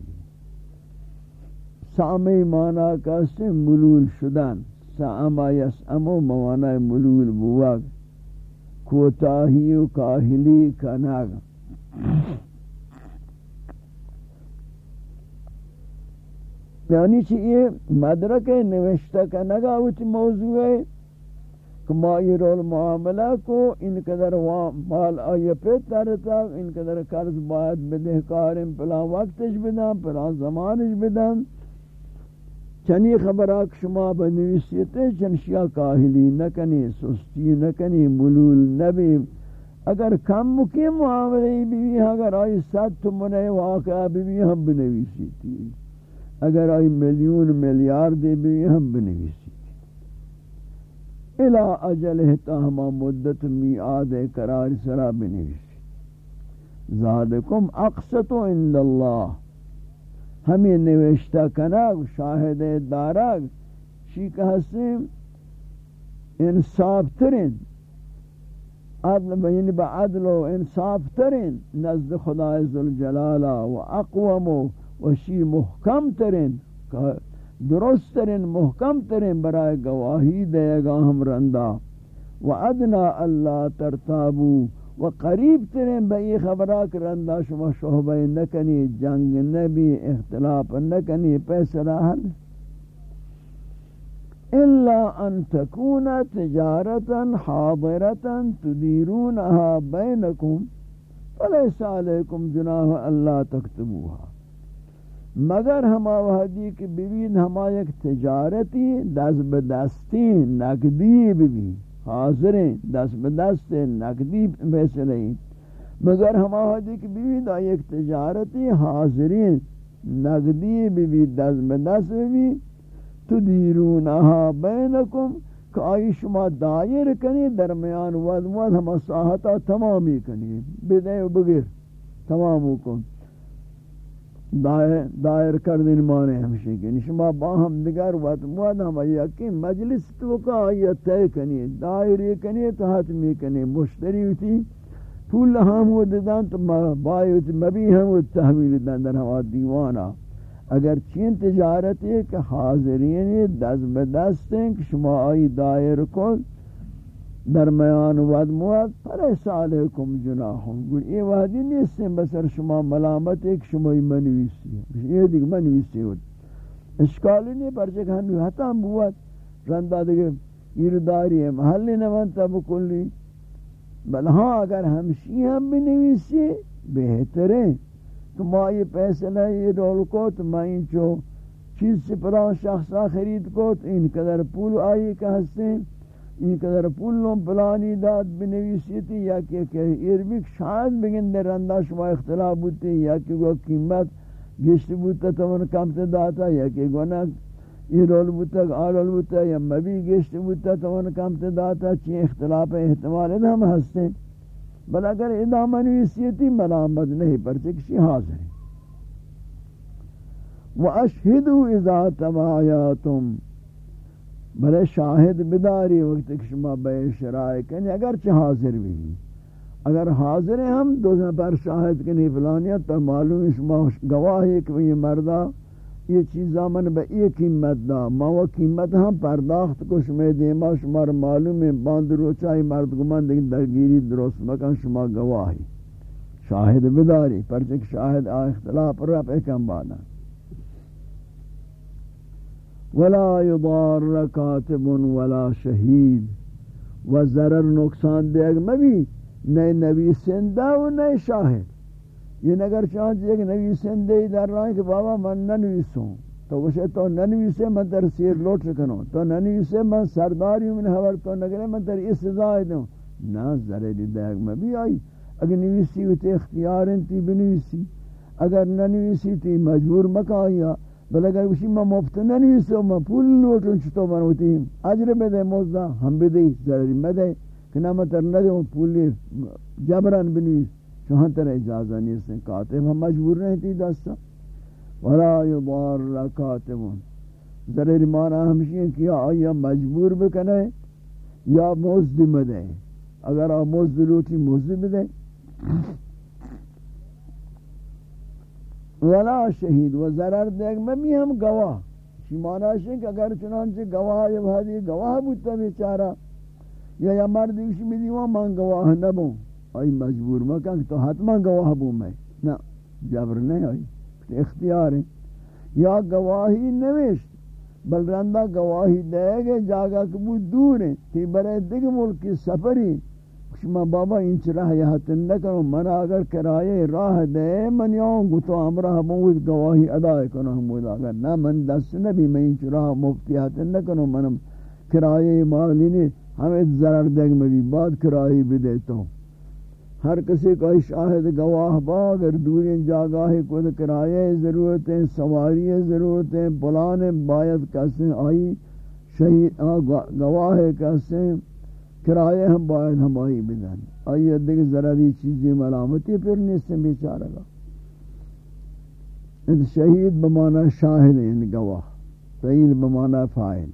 سامی مانا کسی ملول شدن ساما یسعمو موانا ملول بواگ کوتاہی و کاہلی کناگ یعنی چی یہ مدرک نوشتہ کا نگاوت موضوع ہے کہ ما یہ رول معاملہ کو، ان قدر مال آئیے پیت ترتا ان قدر قرض باید بدہ کارم پلا وقتش بدن پلا زمانش بدن۔ چنی خبرات شما بنویسیتے چنشیا کاہلی نکنی، سستی نکنی، ملول نبی۔ اگر کم مکی معاملے بھی اگر آئی ست منے واقعہ بھی ہم بنویسیتی۔ اگر آئی ملیون ملیار دے بھی ہم بنویسی الہ اجل ہما مدت میعاد قرار سرا بنویسی ذالکم اقسطو عند اللہ. ہمیں نوشتہ کناگ شاہد دارگ داراگ شیک حسیم انصاف ترین. عدل بین با عدل و انصاف ترین. نزد خدا عزالجلالہ و اقوم و وشی محکم ترین. درست ترین محکم ترین برای گواہی دے گا ہم رندہ۔ و ادنا اللہ ترتابو و قریب ترین بئی خبرات رندہ شما شہبہ نکنی، جنگ نبی، اختلاف نکنی پیسرہ حل الا ان تكون تجارتا حاضرتا تديرونها بينكم، فليس عليكم جناح الا تكتبوها۔ مگر ہما وحدی کی بیوین ہما ایک تجارتی دست بدستی نقدی بھی حاضریں، دست بدست نقدی فیصلیں۔ مگر ہما وحدی کی بیوین ایک تجارتی حاضرین نقدی بھی دست بدست بھی تدیرونہا بینکم کہ آئی شما دائر کنی درمیان ود ود ہما ساہتا تمامی کنی بدے و بغیر تمامو کن۔ دائر کردن مانے ہمشی کی نشما باہم دگر وقت مواد ہم یقین مجلس تو کا آیت تے کنی، دائر یہ کنی، تو حتمی کنی۔ مشتری ہوتی پول ہم وہ ددان تو بائی ہوتی، مبی ہم وہ تحویل دن در ہوا دیوانا۔ اگر چین تجارت ہے کہ حاضرین دست بدست ہیں کہ شما آئی دائر کو درمیان ود مواد فلیس علیکم جناحون گوڑ یہ وحدی نیستیں بسر شما ملامت ایک شما منویسی یہ دیکھ منویسی ہوت اشکالی نہیں پرچک ہمی حتا بود رندہ دیکھ ایرداری ہے محلی نمانتا بکلی. بل ہاں اگر ہمشی ہم بنویسی بہتر ہے تو ما یہ پیسے لے یہ رول کو تو ما ان چو چیز سے پران شخصا خرید کو تو ان قدر پول آئی کہ ہستیں این قدر پولوں پلانی داد بنویسیتی، یا کہ کہ اربک شاید بگن در انداز شما اختلاف بودتی، یا کہ وہ قیمت گشت بودتا تو من کمت داتا، یا کہ گونا یہ رول بودتا آرول بودتا، یا مبی گشت بودتا تو من کمت داتا، چی اختلاف احتمال ہم ہستے بل اگر ادا منویسیتی ملامت نہیں پر چکشی حاضر ہے وَأَشْهِدُوا إِذَا تَبَعَيَاتُمْ بلے شاہد بداری وقت شما بے شرائع کنی اگر چھ حاضر بھی۔ اگر حاضر ہیں ہم، دو پر شاہد کنی فلانیت تو معلوم شما گواہ ہے کہ یہ مردہ یہ چیزا من بے ایک قیمت دا ما وہ قیمت ہم پرداخت کو شما دیما شما معلوم ہے باند روچائی مرد گمان لیکن درگیری درست مکان شما گواہی۔ شاہد بداری پرچک شاہد آ اختلاف رب ایکم بانا ولا يضار كاتب ولا شهيد. و ضرر نقصان دے گا مبی نئے نبی سندہ و نئے شاہد. یہ نگر چاہتے ایک نبی سندہ ہی در رہا ہے کہ بابا من ننویسوں تو کچھ تو ننویسے من تر سیر لوٹ رکنوں تو ننویسے من سرداری من حور تو نگرے من تر اس سزائی دوں نا ضرری دے گا مبی آئی. اگر نویسی ہوتے اختیار انتی بنویسی. اگر ننویسی تی مجبور مکایا بل اگر اسی ما مفت نہ ننویسو ما پول لوٹون چطور بنوتیم اجر بده موزا ہم بھی بدهی، ضرری مده کہ نام تر نده اون پولی جبران بنویس. چوہاں تر اجازہ نیست. کاتب ہم مجبور رہتی دستا. ولا یضار کاتبون ضرری مانا ہمشی ہیں کہ آیا مجبور بکنے یا موزد مده اگر آ موزد لوٹی موزد بده ولا شہید و ضرر دیکھ میں بھی ہم گواہ۔ شمانا شک اگر چنانچہ گواہ یہ بھادی گواہ بودتا بیچارہ، یا یا مرد اسی میں دیوان من گواہ نبوں۔ آئی مجبور مکن تو حتما گواہ بوں میں۔ نا، جبر نہیں آئی اختیار ہے۔ یا گواہی نوشت بل رندہ گواہی دے گے جاگا کبو دور ہیں تی برے دیکھ ملک سفری شما بابا انچ راہ یہتن نکنو من اگر کرائے راہ دے، من یاؤں گو تو امراہ موت گواہی ادا کنو ہمود اگر نا من دست نبی میں انچ راہ مفتی یہتن نکنو من کرائے مالینی ہمیں ضرر دیکھ مبی بعد کرائے بھی دیتا ہوں ہر کسی کا شاہد گواہ با، اگر دورین جاگاہ کو کرائے ضرورتیں سواری ضرورتیں پلانے باید کسیں آئی شہید گواہ کسیں کرائے ہم باید ہم آئی بدن۔ آئی دیکھ ضروری چیزیں ملامتی پھر نہیں سے بیچارہ گا شہید بمانا شاہد ہیں گواہ۔ فعیل بمانا فائل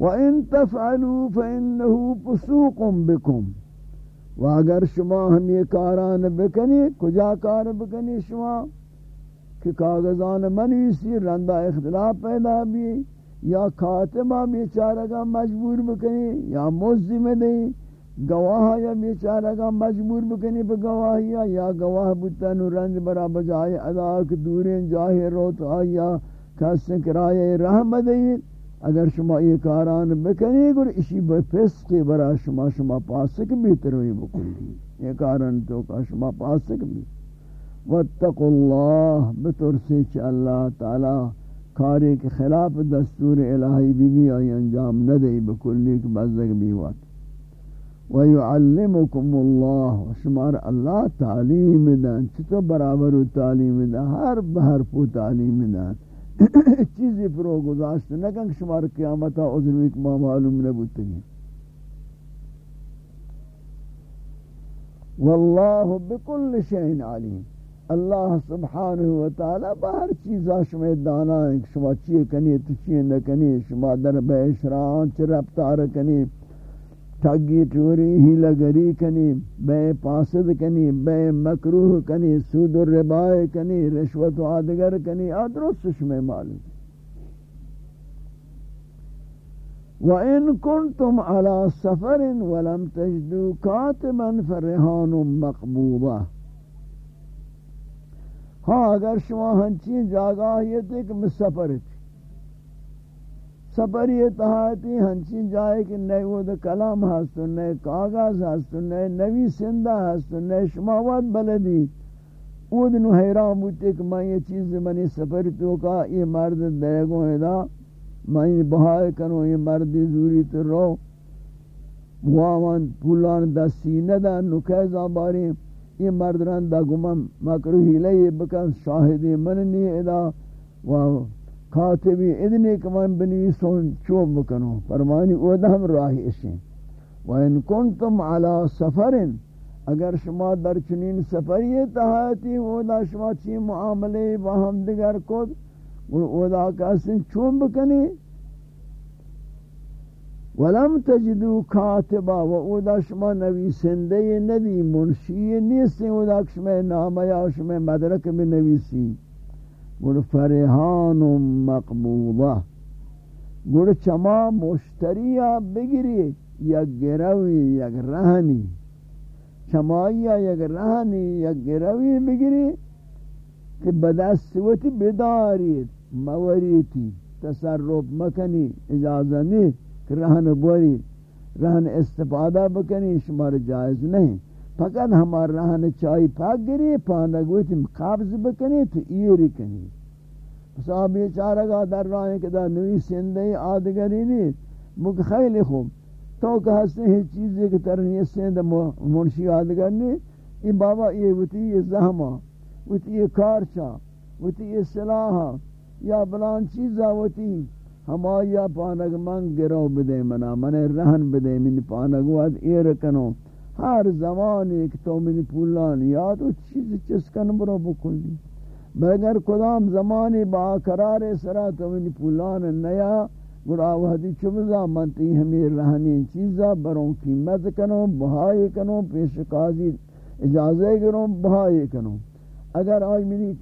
وَإِن تَفْعَلُوا فَإِنَّهُ پُسُوقٌ بِكُمْ۔ و اگر شما ہم یہ کاران بکنی، کجا کار بکنی شما؟ کہ کاغذان منویسی، رندہ اختلاف پیدا بھی۔ یا کاتبہ بیچارہ کا مجبور بکنی، یا مزم دیں گواہ یا بیچارہ کا مجبور بکنی پہ گواہی یا گواہ بتا نو رنج برا بجائے ادا کہ دورین جاہی روت آیا کس کرائے رحم دیں اگر شما یہ کاران بکنی گر اسی بفسقی برا شما شما پاسک بھی تروی بکلی۔ یہ کاران تو کا شما پاسک بھی۔ واتقوا اللہ بترسی چھ اللہ تعالی کاری کے خلاف دستور الہی بھی بھی آئی انجام نہ دئی بکلی کہ بزدگ بھی وات وَيُعَلِّمُكُمُ اللَّهُ. شمار اللہ تعلیم دن چھتو برابر تعلیم دن ہر بہر پو تعلیم دن چیزی پرو گزاشت نکن شمار قیامتا عذروی کما معلوم نبوتے ہیں واللہ بکل شئین علیم اللہ سبحانہ وتعالی بہر چیزا شما دانا ہے شما چیئے کنی، تو چیئے نکنی شما در بے اشران چی رفتار کنی، ٹھگی ٹوری ہیلا گری کنی، بے پاسد کنی، بے مکروح کنی، سود و ربائے کنی، رشوت و آدگر کنی آدرست شمی معلوم۔ وَإِن كُنْتُمْ عَلَى سَفَرٍ وَلَمْ تَجْدُوا كَاتِمًا فَرِحَانٌ مَقْبُوبًا۔ ہاں اگر شما ہنچی جاگاہیت ایک مسفرت سفری اتحاتی ہنچین جائے کہ نئے وہ کلام ہستو نئے کاغذ ہستو نئے نوی سندہ ہستو نئے شماوات بلدی۔ او دنو حیران بوتے کہ میں یہ چیز منی سفری تو کا، یہ مرد دے گو ہے دا میں بہائے کنو یہ مردی زوری تو رو۔ واوان پولان دا سینہ دا نکیزا یہ مرد ران دا گمان مکروحی لئی بکن شاہدی مننی ادا واو کاتبی ادنی کمان بنویسون چوب بکنو فرمانی او دا ہم راہی اشیں وَإِن كُنْتُمْ عَلَى سَفَرٍ اگر شما در چنین سفری تحاتی او دا شما چی معاملے با ہم دیگر کد او دا کسن چوب بکنی ولم تجدو کاتبا و او دا شما نویسنده ندی منشی نیستی او دا شما نامه یا شما مدرک بنویسی گر فرحان و مقبوضہ گر چما مشتریہ بگری یک گروی، یک رہنی چمائیہ یک رہنی یک گروی بگری کہ بدستوتی بدارید موریتی، تصرف مکنی اجازہ نہیں کہ رہن بوری، رہن استفادہ بکنی، شمار جائز نہیں۔ فقط ہمار رہن چائی پاک گری پاندگوی پانگویتی قابض بکنی تو ایری کنی صاحب یہ چارہ گا در رہے کہ دا نوی سندہی آدگری نہیں مک خیلی خوب۔ تو کہ ہستے ہیں چیزیں کہ ترنی سند منشی آدگر نہیں یہ بابا یہ وتی یہ زہمہ وتی یہ کارچا وتی یہ صلاحہ یا بلان چیزا وتی ہما یا پانگ من گرو بدے منا من رہن بدے من پانگ واد ایر کنو۔ ہر زمان ایک تو منی پولان، یا تو چیز چسکن برو بکل دی بگر کدام زمانی با قرار سرا تو منی پولان نیا گرا وحدی چمزا منتی ہمیں رہنی چیزا، بروں قیمت کنو، بہائی کنو، پیش قاضی اجازے گروں بہائی کنو۔ اگر آج منی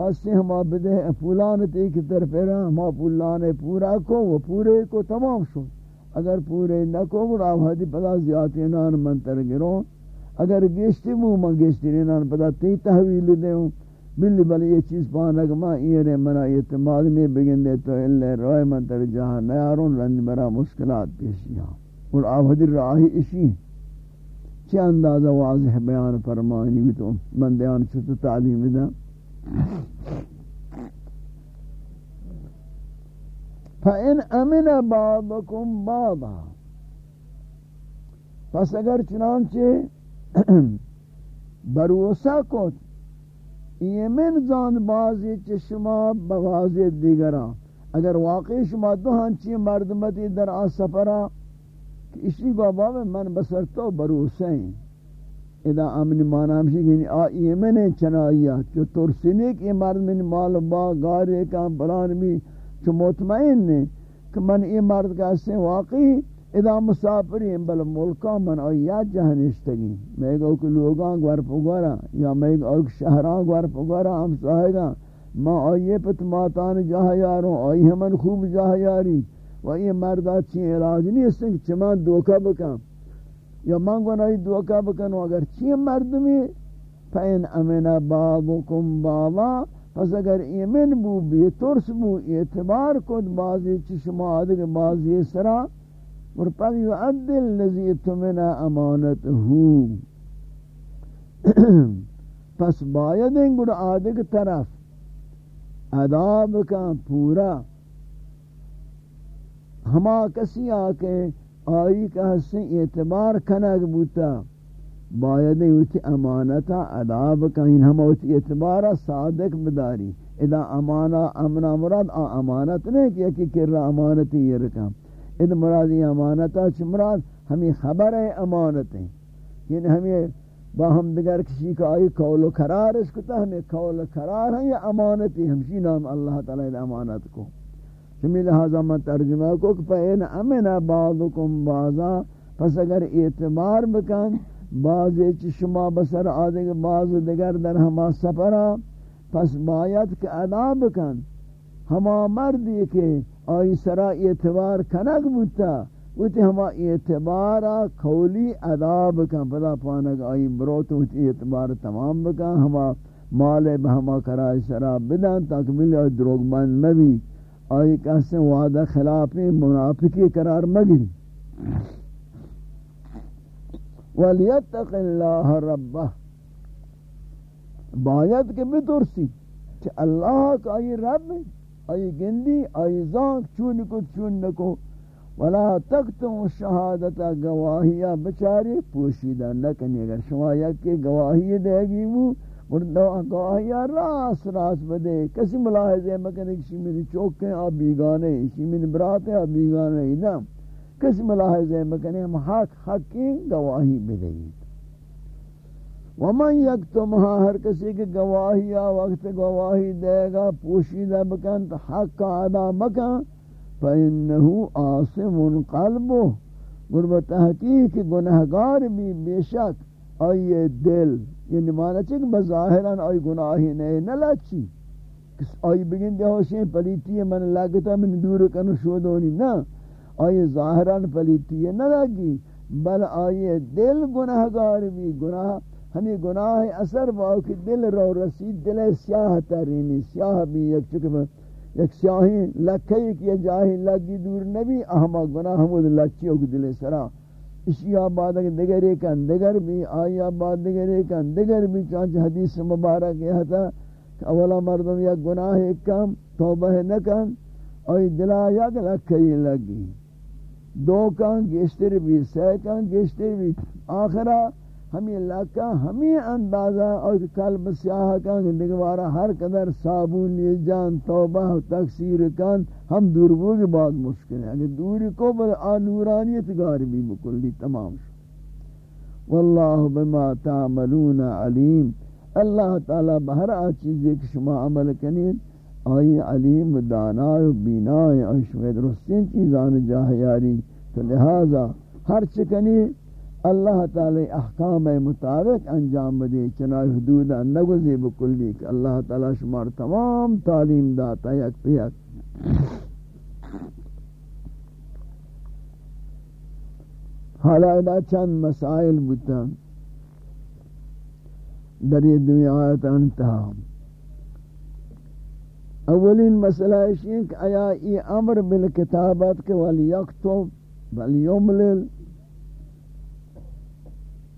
کسی ہما بدے پولان تی کی طرف رہا ہما پولان پورا کو وہ پورے کو تمام شد اگر پورے نہ کو گڑا ہدی پدا زیادتی نان منتر گرو اگر گشتی مو، من گشتی نان پدا تی تحویل دیوں بلی بلی یہ چیز پانک ما ایرے منا اعتماد نہیں بگن دے تو اللہ روئے من تر جہاں نیارون رنج مرا مشکلات پیشیاں اور آفدر راہی اشی۔ چی اندازہ واضح بیان فرمانی بھی تو بندیان چھتو تعلیم دا فَإِنْ أَمِنَ بَعْضَكُمْ بَعْضًا پس اگر چنانچہ بروسہ کو ایمن زان بازی چشما بغازی دیگران۔ اگر واقعی شما دو ہنچی مردمتی در آ سفرہ کہ اسی کو بابا من بسر تو بروسہ ہیں۔ ادا امن مانا ہمشی کہ آ ایمن چنائیا چو ترسنے کہ مرد من مال با گارے کا بلان بھی چو مطمئن نے کہ من یہ مرد کا سے واقعی ادا مسافری بل ملکا من آیا جہنشتگی۔ میں گو کہ لوگاں گوار پگوارا یا میں گو کہ شہران گوار پگوارا ہم ساہگا ما آئیے پت ماتان جاہ یاروں، آئی ہمن خوب جاہ یاری۔ و یہ مردہ چین علاج نہیں اس نے کہ چمان دوکہ بکن یا مانگو نائی دوکہ بکن اگر چین مردمی فین امن بعضکم بعضا، پس اگر ایمن بو بی ترس بو، اعتبار کد بازی چشما آدھگ بازی سرا ورپاق یعدل لذی تمن امانت ہو۔ پس باید انگر آدھگ طرف اداب کا پورا۔ ہما کسی آکے آئی کا حسن اعتبار کنگ بوتا. باید ہوتی امانتا اداب کا ان ہما ہوتی اعتبارا صادق بداری. ادا امانا امنا مراد آ امانت نہیں کہ کر امانتی یہ رکھا اد مراد یہ امانتا چھ مراد؟ ہمیں خبر ہے امانت. ہیں یعنی ہمیں با ہم دیگر کسی کا آئی قول و قرار اس کتا ہمیں قول و قرار ہیں یا امانتی. ہمشی نام اللہ تعالی امانت کو. چمی لہذا میں ترجمہ کو کہ فین امن بعضکم بعضا، پس اگر اعتبار بکن، بعض شما بسر آدھے بعض دیگر در ہما سفرا، پس باید کہ ادا بکن۔ ہما مردی کہ آئی سرا اعتبار کنک بودتا وتی ہما اعتبارا قولی ادا بکن۔ پدا پانک آئی بروت وتی اعتبار تمام بکن۔ ہما مال بہما کرائی سرا بدن تاکہ ملی دروگ بند مبی آئی کہتے ہیں وعدہ خلاف منافقی قرار مگری وَلْيَتَّقِ اللَّهَ رَبَّهِ۔ باید کہ بترسی کہ اللہ کا آئی رب آئی گندی آئی زانک چون کو چون نکو۔ ولا تکتم شہادت گواہیہ بچاری پوشیدہ نکنی۔ اگر شما یک گواہی دے گی وہ مردو گواہیا راس راس بدے۔ کسی ملاحظے مکنے کسی منی چوکیں، آپ بیگانے کسی منی براتیں آپ بیگانے نا کسی ملاحظے مکنے ہم حق حق کی گواہی بدے ومن یکتمہا، ہر کسی کی گواہیا وقت گواہی دے گا، پوشیدہ بکن، تو حق کا ادا مکن، فَإِنَّهُ آسِمٌ قَلْبُهُ۔ گربت تحقیق گنہگار بھی بے شک آئیے دل یعنی مانا چک بظاہران آئی گناہی نہیں نلچی آئی بگن دے ہوشیں، پلیتی ہے، من لگتا من دور کنو شودونی۔ نا آئی ظاہران پلیتی ہے، نہ لگی۔ بل آئی دل گناہگار بھی، گناہ، ہمیں گناہ اثر باو کہ دل رو رسید، دل سیاہ ترینی، سیاہ بھی یک چکم یک سیاہی لکھئی کی جاہی لگی دور نبی احمد گناہ ہمود لچیو کی دل سرا۔ اسی آباد کے دیگر ایک دیگر بھی آئی آباد دیگر ایک دیگر بھی چانچہ حدیث مبارک یہ تھا کہ اولا مردم یا گناہ ایک کم، توبہ نکن اور دلا یک لکھئی لگی۔ دو کن، گشتر بھی، سہ کن، گشتر بھی۔ آخرہ ہمیں لکا ہمیں اندازہ اور قلب سیاہ کن نگوارا ہر قدر صابون یہ جان توبہ تکثیر کن، ہم دور بو کے بعد مشکل ہے اگر دوری کو بل آنورانیت گاری بھی بکلی تمام شو۔ واللہ بما تعملون علیم۔ اللہ تعالی بہر آ چیزیں کہ شما عمل کنید آئی علیم دانا و بینا آئی شما درستین چیزان جاہیاری۔ تو لہذا ہر چکنی اللہ تعالی احکام مطابق انجام بدے چنائے حدود نگزی بکلی کہ اللہ تعالی شمار تمام تعلیم داتا یک پہ یک۔ حالا ادا چند مسائل بتا در یہ دنیا آیت انتہا۔ اولین مسئلہ ہے کہ آیا ای امر بالکتابت کے ولیکتب ولیملل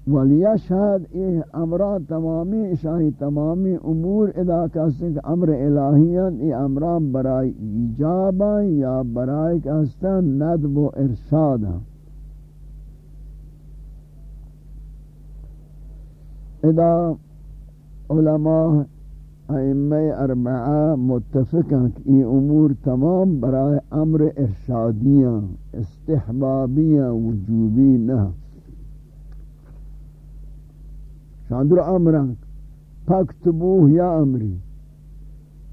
ولیا شاید ای امران تمامی، شاہی تمامی امور ادا کہتے ہیں امر الہیان ای امران برای ایجابا یا برای کہتے ندب و ارشادا ادا علماء ائمہ اربعہ متفقاں کہ یہ امور تمام برائے امر ارشادیاں استحبابیاں وجوبی نہ شاندر امران فاکتبوه یا امری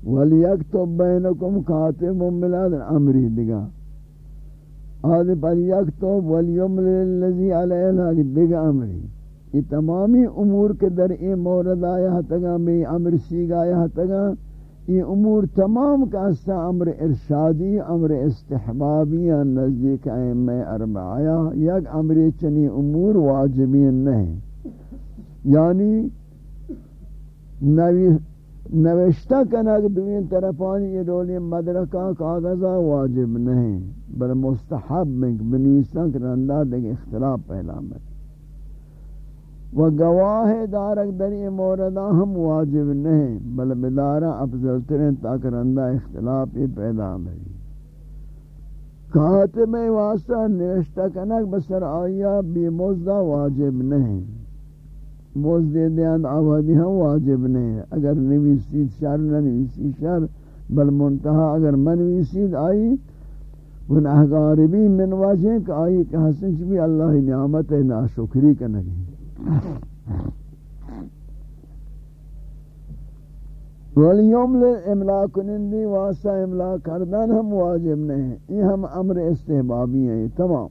ولیکتب بینکم کاتب ملاد امری دگا آدھے پر یکتب ولیمل اللذی علیہ دگا امری یہ تمامی امور کے در این مورد آیا تگا میں امر سیگ آیا تگا یہ امور تمام کا استا امر ارشادی امر استحبابی نزدیک ائمہ اربعہ یک امر چنی امور واجبی نہیں یعنی نوشتہ کنک دوین طرفانی یہ رولی مدرکہ کاغذہ واجب نہیں بل مستحب میں بنویسا کرندہ دیکھ اختلاف پہلا مت و گواہ دارک در یہ موردہ ہم واجب نہیں بل بدارہ افضل ترین تاکر اندہ اختلاف پیدا بھئی کاتب واسطہ نوشتہ کنک بسر آیا بی موزدہ واجب نہیں۔ موز دے دیان آوادی ہم ہاں واجب نہیں اگر نویسید شر نہ نویسی شر، بل منتہا اگر منویسید آئی، گناہگار بھی من وجہ کہ آئی کہ حسن بھی اللہ نعمت ناشکری کا کنگی ولیوم لے املا کنندی واسطہ املا کردن ہم واجب نہیں یہ ہم امر استحبابی ہیں تمام۔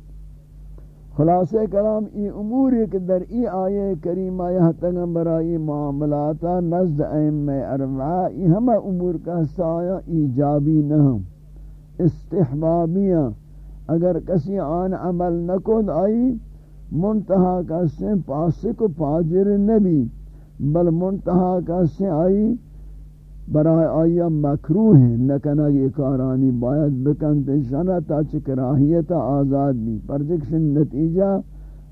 خلاصہ کلام ای امور کہ در ای آیے کریمہ یہ تگم برائی معاملاتا نزد ائمہ اربعہ، ای ہم امور کا سایہ ایجابی نہ استحبابیاں اگر کسی آن عمل نکن آئی منتہا کا سے پاسق و پاجر نبی، بل منتہا کا سے آئی برای آیا مکروح ہیں نکنا یہ کارانی باید بکن تشانا تا چکراہیت آزاد بھی پرجکشن نتیجہ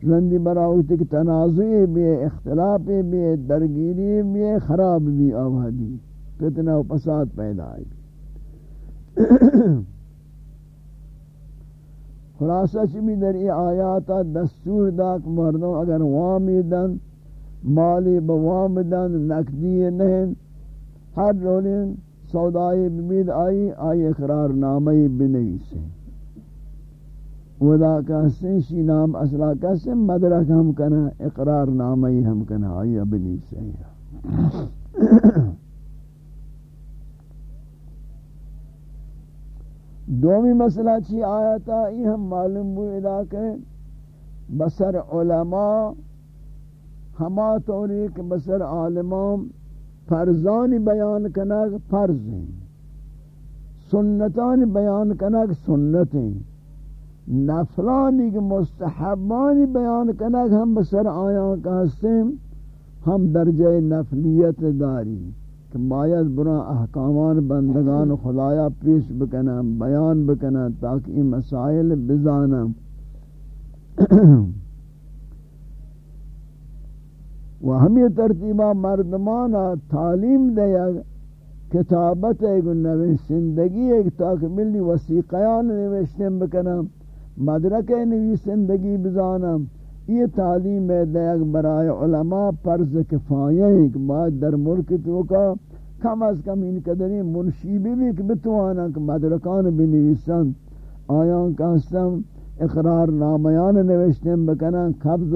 زندی رندی براوتی کی تنازعی بھی اختلاف بھی درگیری بھی خراب بھی آوادی فتنہ و پساد پیدا آئی خلاصہ چمی در ای آیاتا دستور داک مردوں اگر وامی دن مالی بوام دن نکدی نہیں ہر رولین سودائی بمید آئی آئی اقرار نامی بنوی سے ودا کہتے شی نام اصلا کہتے مدرک ہم کنا، اقرار نامی ہم کنا، آئی بنوی سے دومی مسئلہ چی آیتا یہ ہم معلوم بو ادا کہ بسر علماء، ہما طوری کہ بسر عالمان فرزان بیان کنگ فرض ہیں۔ سنتان بیان کنگ سنت ہیں۔ نفلانی کہ مستحبانی بیان کنگ ہم بسر آیاں کا حسن ہم درجہ نفلیت داری۔ کہ باید برا احکامان بندگان خدایا پیش بکنا بیان بکنا تاکہ مسائل بزانا و ہمی ترتیبہ مردمانا تعلیم دیا کتابت ایک نوی زندگی ایک تاکہ ملی وسیقیان نوشتن بکنا مدرک نوی زندگی بزانا یہ تعلیم دیگ برائے علماء پرز کفایہ ہیں کہ بعد در ملک تو کا کم از کم ان قدری منشی بھی کہ بتوانا کہ مدرکان بنویسن آیان کا حسن اقرار نامیان نوشتن بکنن، قبض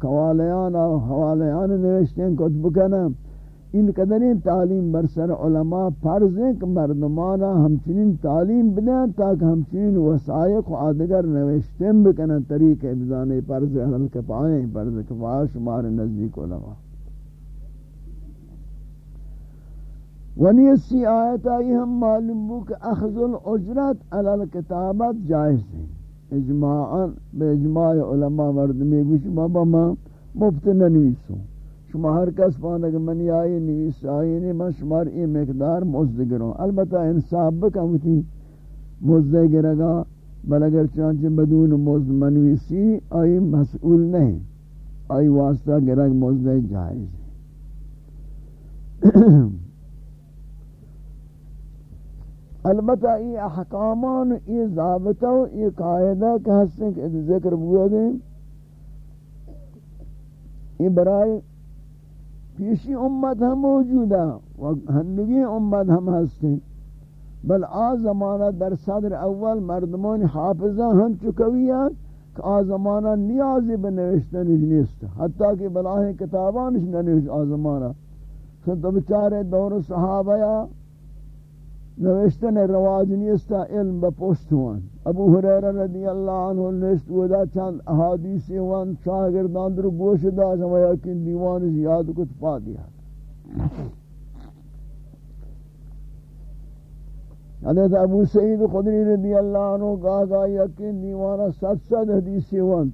قوالیان و حوالیان نوشتن، کت بکنن. این قدرین تعلیم برسر علماء فرض ہیں کہ مردمانا ہمچنین تعلیم بدیں تاکہ ہمچنین وسائق و آدگر نوشتن بکنن، طریق ابزان فرض حل کفائیں فرض کفائیں شمار نزدیک علماء ونی اسی آیت آئی ہم معلوم ہو کہ اخذ العجرت علی الکتابت جائز ہے اجماعاً بے اجماع علماء مردمی گوش بابا ما مفت ننویسوں شما ہر کس پانک منی آئی نویس آئی نی، من شمار ای مقدار مزد گروں البتہ انصاب بکم تھی مزد گرگا بل اگر چانچہ بدون مزد منویسی آئی مسئول نہیں آئی واسطہ گرگ مزد جائز ہے البتہ یہ احکامان یہ ضابطہ یہ قاعدہ کہ ہستیں کہ ذکر بوا دیں یہ برائے پیشی امت ہم موجود ہے ہندگی امت ہم ہستیں بل آ زمانہ در صدر اول مردمان حافظہ ہم چکوی ہیں کہ آ زمانہ نیازی بنوشتن نیست. حتیٰ کہ بلاہیں کتابانش ننوشت آ زمانہ تو بچارے دور صحابہ یا نوشتن رواج نیستا علم بپوشتوان ابو حریرہ رضی اللہ عنہ نوشت ودا چند احادیثی وان شاگردان در گوش دا سما یقین دیوان یاد کت پا دیا. حضرت ابو سعید خدری رضی اللہ عنہ گاہ گاہ یقین دیوانا ست ست حدیثی وان.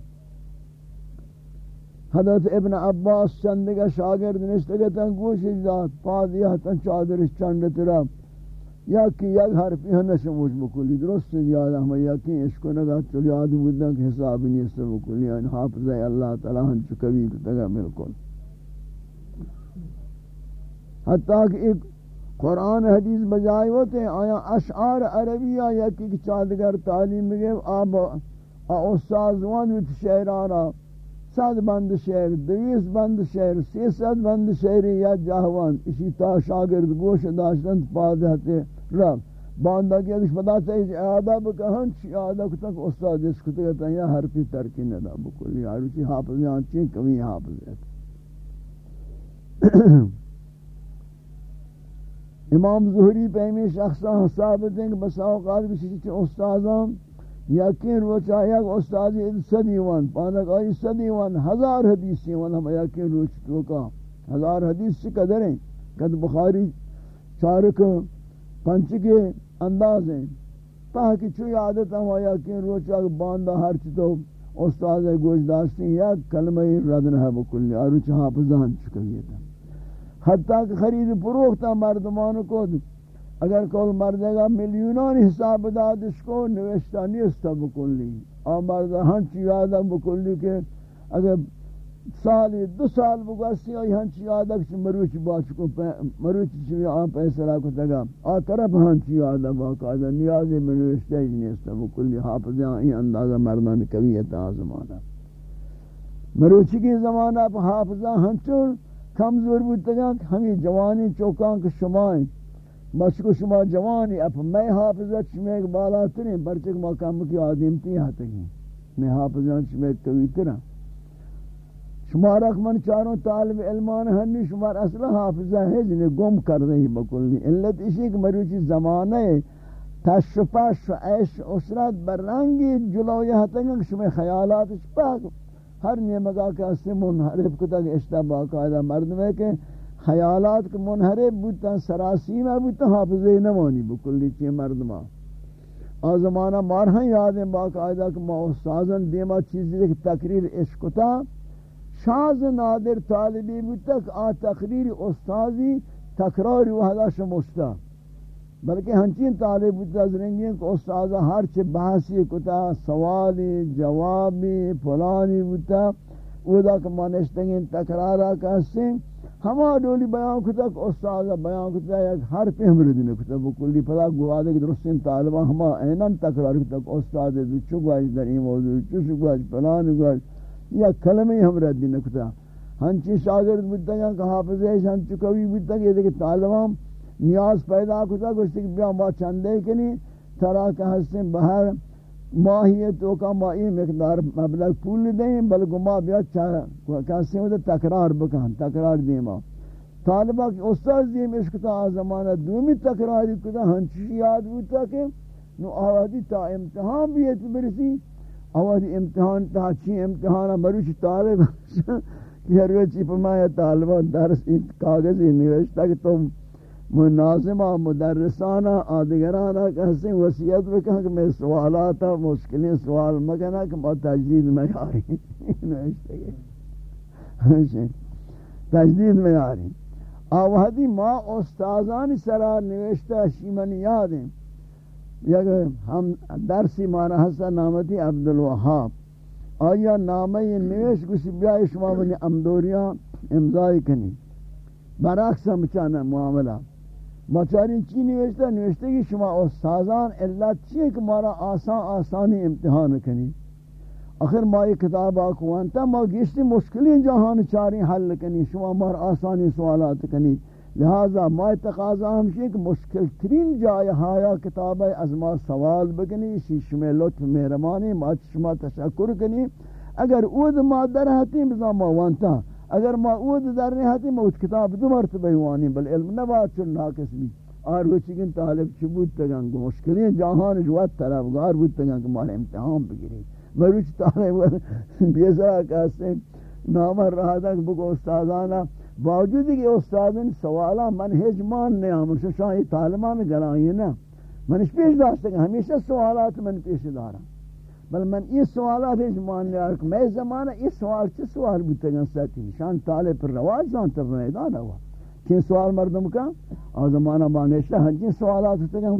حضرت ابن عباس چندگا شاگرد نشتگتا گوش دا پا دیا تن چادرش چند طرف یا کہ یک حرفی ہنہ شموش بکلی درست یاد ہم یا کہ اس کو نگا چل یاد بودنا کہ حساب نہیں اس بکلی یعنی حافظ اللہ تعالی ہن چکوی تگا بالکل حتیٰ کہ ایک قرآن حدیث بجائے ہوتے ہیں آیا اشعار عربیہ یا کہ چادگر تعلیم گئے آب استاذ وان ویت شہرانا صد بند شعر دویس بند شعر سی صد بند شعر یا جاہوان اسی تا شاگرد گوش داشتن پادہت رب باندہ کی ادھش پتا چاہیے اعادہ بکہن چی اعادہ کتا استاد اس کتا کہتا ہے یا حرفی ترکی ندا بکلی آرو چی حافظ یہاں چین کمی حافظ ہے امام ظہری پہمی شخصا ثابت ہیں کہ بس اوقات بسی چی استاذان یقین روچا یک استادی صدی وان پانک آئی صدی وان ہزار حدیثی وان ہم یقین روچ تو کا ہزار حدیث سے قدر ہیں؟ قد بخاری چارک پنچ کے انداز ہیں. تاکہ چوی عادت ہم یقین روچا باندہ ہر چیتو استاد گوش داشتی یا کلمہ ردن ہے بکلی آروچ حافظان چکیتا حتیٰ کہ خرید پروختا مردمان کو اگر کول مردے گا ملیونان حساب دادش کو، نوشتہ نیستا بکلی. آ مردہ ہنچی یادہ بکلی کہ اگر سالی دو سال بگوستی آئی ہنچی یادہ کچھ مروچ باچکو مروچ چوی آن پیسرا کو تگا. آ طرف ہنچی یادہ باقاعدہ نیازی میں نوشتہ ہی نیستا بکلی. حافظ آئی اندازہ مردان کبیت آزمانا مروچی کی زمانہ پہ حافظہ ہنچور کمزور بودتا کہ ہمیں جوانی چوکان کے شمائیں مشکو شما جوانی، اپ میں حافظت شما ایک بالا ترین برچک مقام کی آدم تی آتے ہیں میں حافظت شما ایک کوئی ترین شما رقمن چاروں طالب علمان ہنی شما اصلا حافظہ ہے جنہیں گم کر رہی بکلی علت اسی کہ مروچی زمانہ تشپش عیش اسرت برنگی جلو یہاں تک شما خیالات پاک ہر نیمگا کے اسے منحرف کتا کہ اشتباہ قائدہ مردم ہے کہ خیالات کے منحرف بودتا سراسی میں بودتا حافظی نمانی بکلی چی مردمہ آزمانہ مارہاں یادیں باقاعدہ کہ ما استازن دیما چیزی دیکھ تقریر عشقتا شاز نادر طالبی بودتا کہ آ تقریر استازی تکراری وحدہ شمستا بلکہ ہنچین طالب بودتا زرنگی کہ استازہ ہر چی بحثی کتا سوالی، جوابی، فلانی بودتا وہ دا کہ مانشتنگین تکرارا کہستیں ہما ڈولی بیان کتا کہ استاد بیان کتا یک ہر پہ ہمرے دینے کتا بکلی پدا گوادے کہ درستین طالبہ ہما اینن تکرار کتا کہ استاد دو چگواج در این موضوع چگواج پلان گواج، یا کلمی ہمرے دینے کتا۔ ہنچی شاگرد بودتا گیا کہ حافظ ہے ہن ہنچی کوئی بودتا گیا کہ طالبہ نیاز پیدا کتا کہ بیان با چندے کنی، ترا کہ ہستیں بہر ماہی تو کا ماہی مقدار مبلغ پول دیں بلکہ ما بیا چاہ کسی ہوتا تکرار بکن، تکرار دیں ما. طالبہ کی استاذ دیم اشکتا آزمانہ دومی تکراری کتا ہنچی یاد ہوتا کہ نو آوازی تا امتحان بھی ہے برسی. آوازی امتحان تا چی امتحانا مروچ طالب کہ ہر وچی پمایا طالبہ درس کاغذی نوشتا کہ تم مناظمہ، مدرسانہ، آدگرانہ کہتے وسیعت بکن کہ میں سوالاتا ہاں، مشکلیں سوال مکنا ہاں کہ میں تجدید میں آئی تجدید میں آ رہی آوہدی ما استازان سرا نوشتہ شیمن یاد ہیں۔ یک ہم درسی مانا حسن نامتی عبدالوحاب آیا نامی نوش کسی بیائی شما بنی امدوریاں امضائی کنی۔ برعکس ہم چانا معاملہ۔ مچاری چی نوشتا نوشتا کہ شما استازان اللہ چیئے کہ مارا آسان آسانی امتحان کنی آخر ما یہ کتاب آکوانتا ما گیشتی مشکلی جہان چاری حل کنی شما مار آسانی سوالات کنی لہذا ما تقاضا ہمشی کہ مشکل ترین جائے ہایا کتاب از ما سوال بکنی شیش میں لطف مہرمانی ما شما تشکر کنی اگر اود ما در حتی بزا ما وانتا اگر ما اود در نهاتی موت کتاب دو مرتبه وانی بل علم نباید چون ناقص ار آر وچگن طالب چی بود تگن جهان مشکلی جهانش طرف گار بود تگن که مال امتحان بگیری. مروچ طالب بیزرا کسی نام راه دک بگو استادانا باوجود کی استادن سوالا من هیچ مان نے ہم شاہ طالبان میں نه. منش پیش داشتے همیشه سوالات من پیش دارم. بل من یہ سوالات ہجمان نے کہ میں زمانہ اس سوال چھ سوال بوتے گا ساتھی شان طالب پر رواج جان تر میدان ہوا کہ سوال مردم کا اور زمانہ بانشتہ ہنچین سوالات ہوتے گا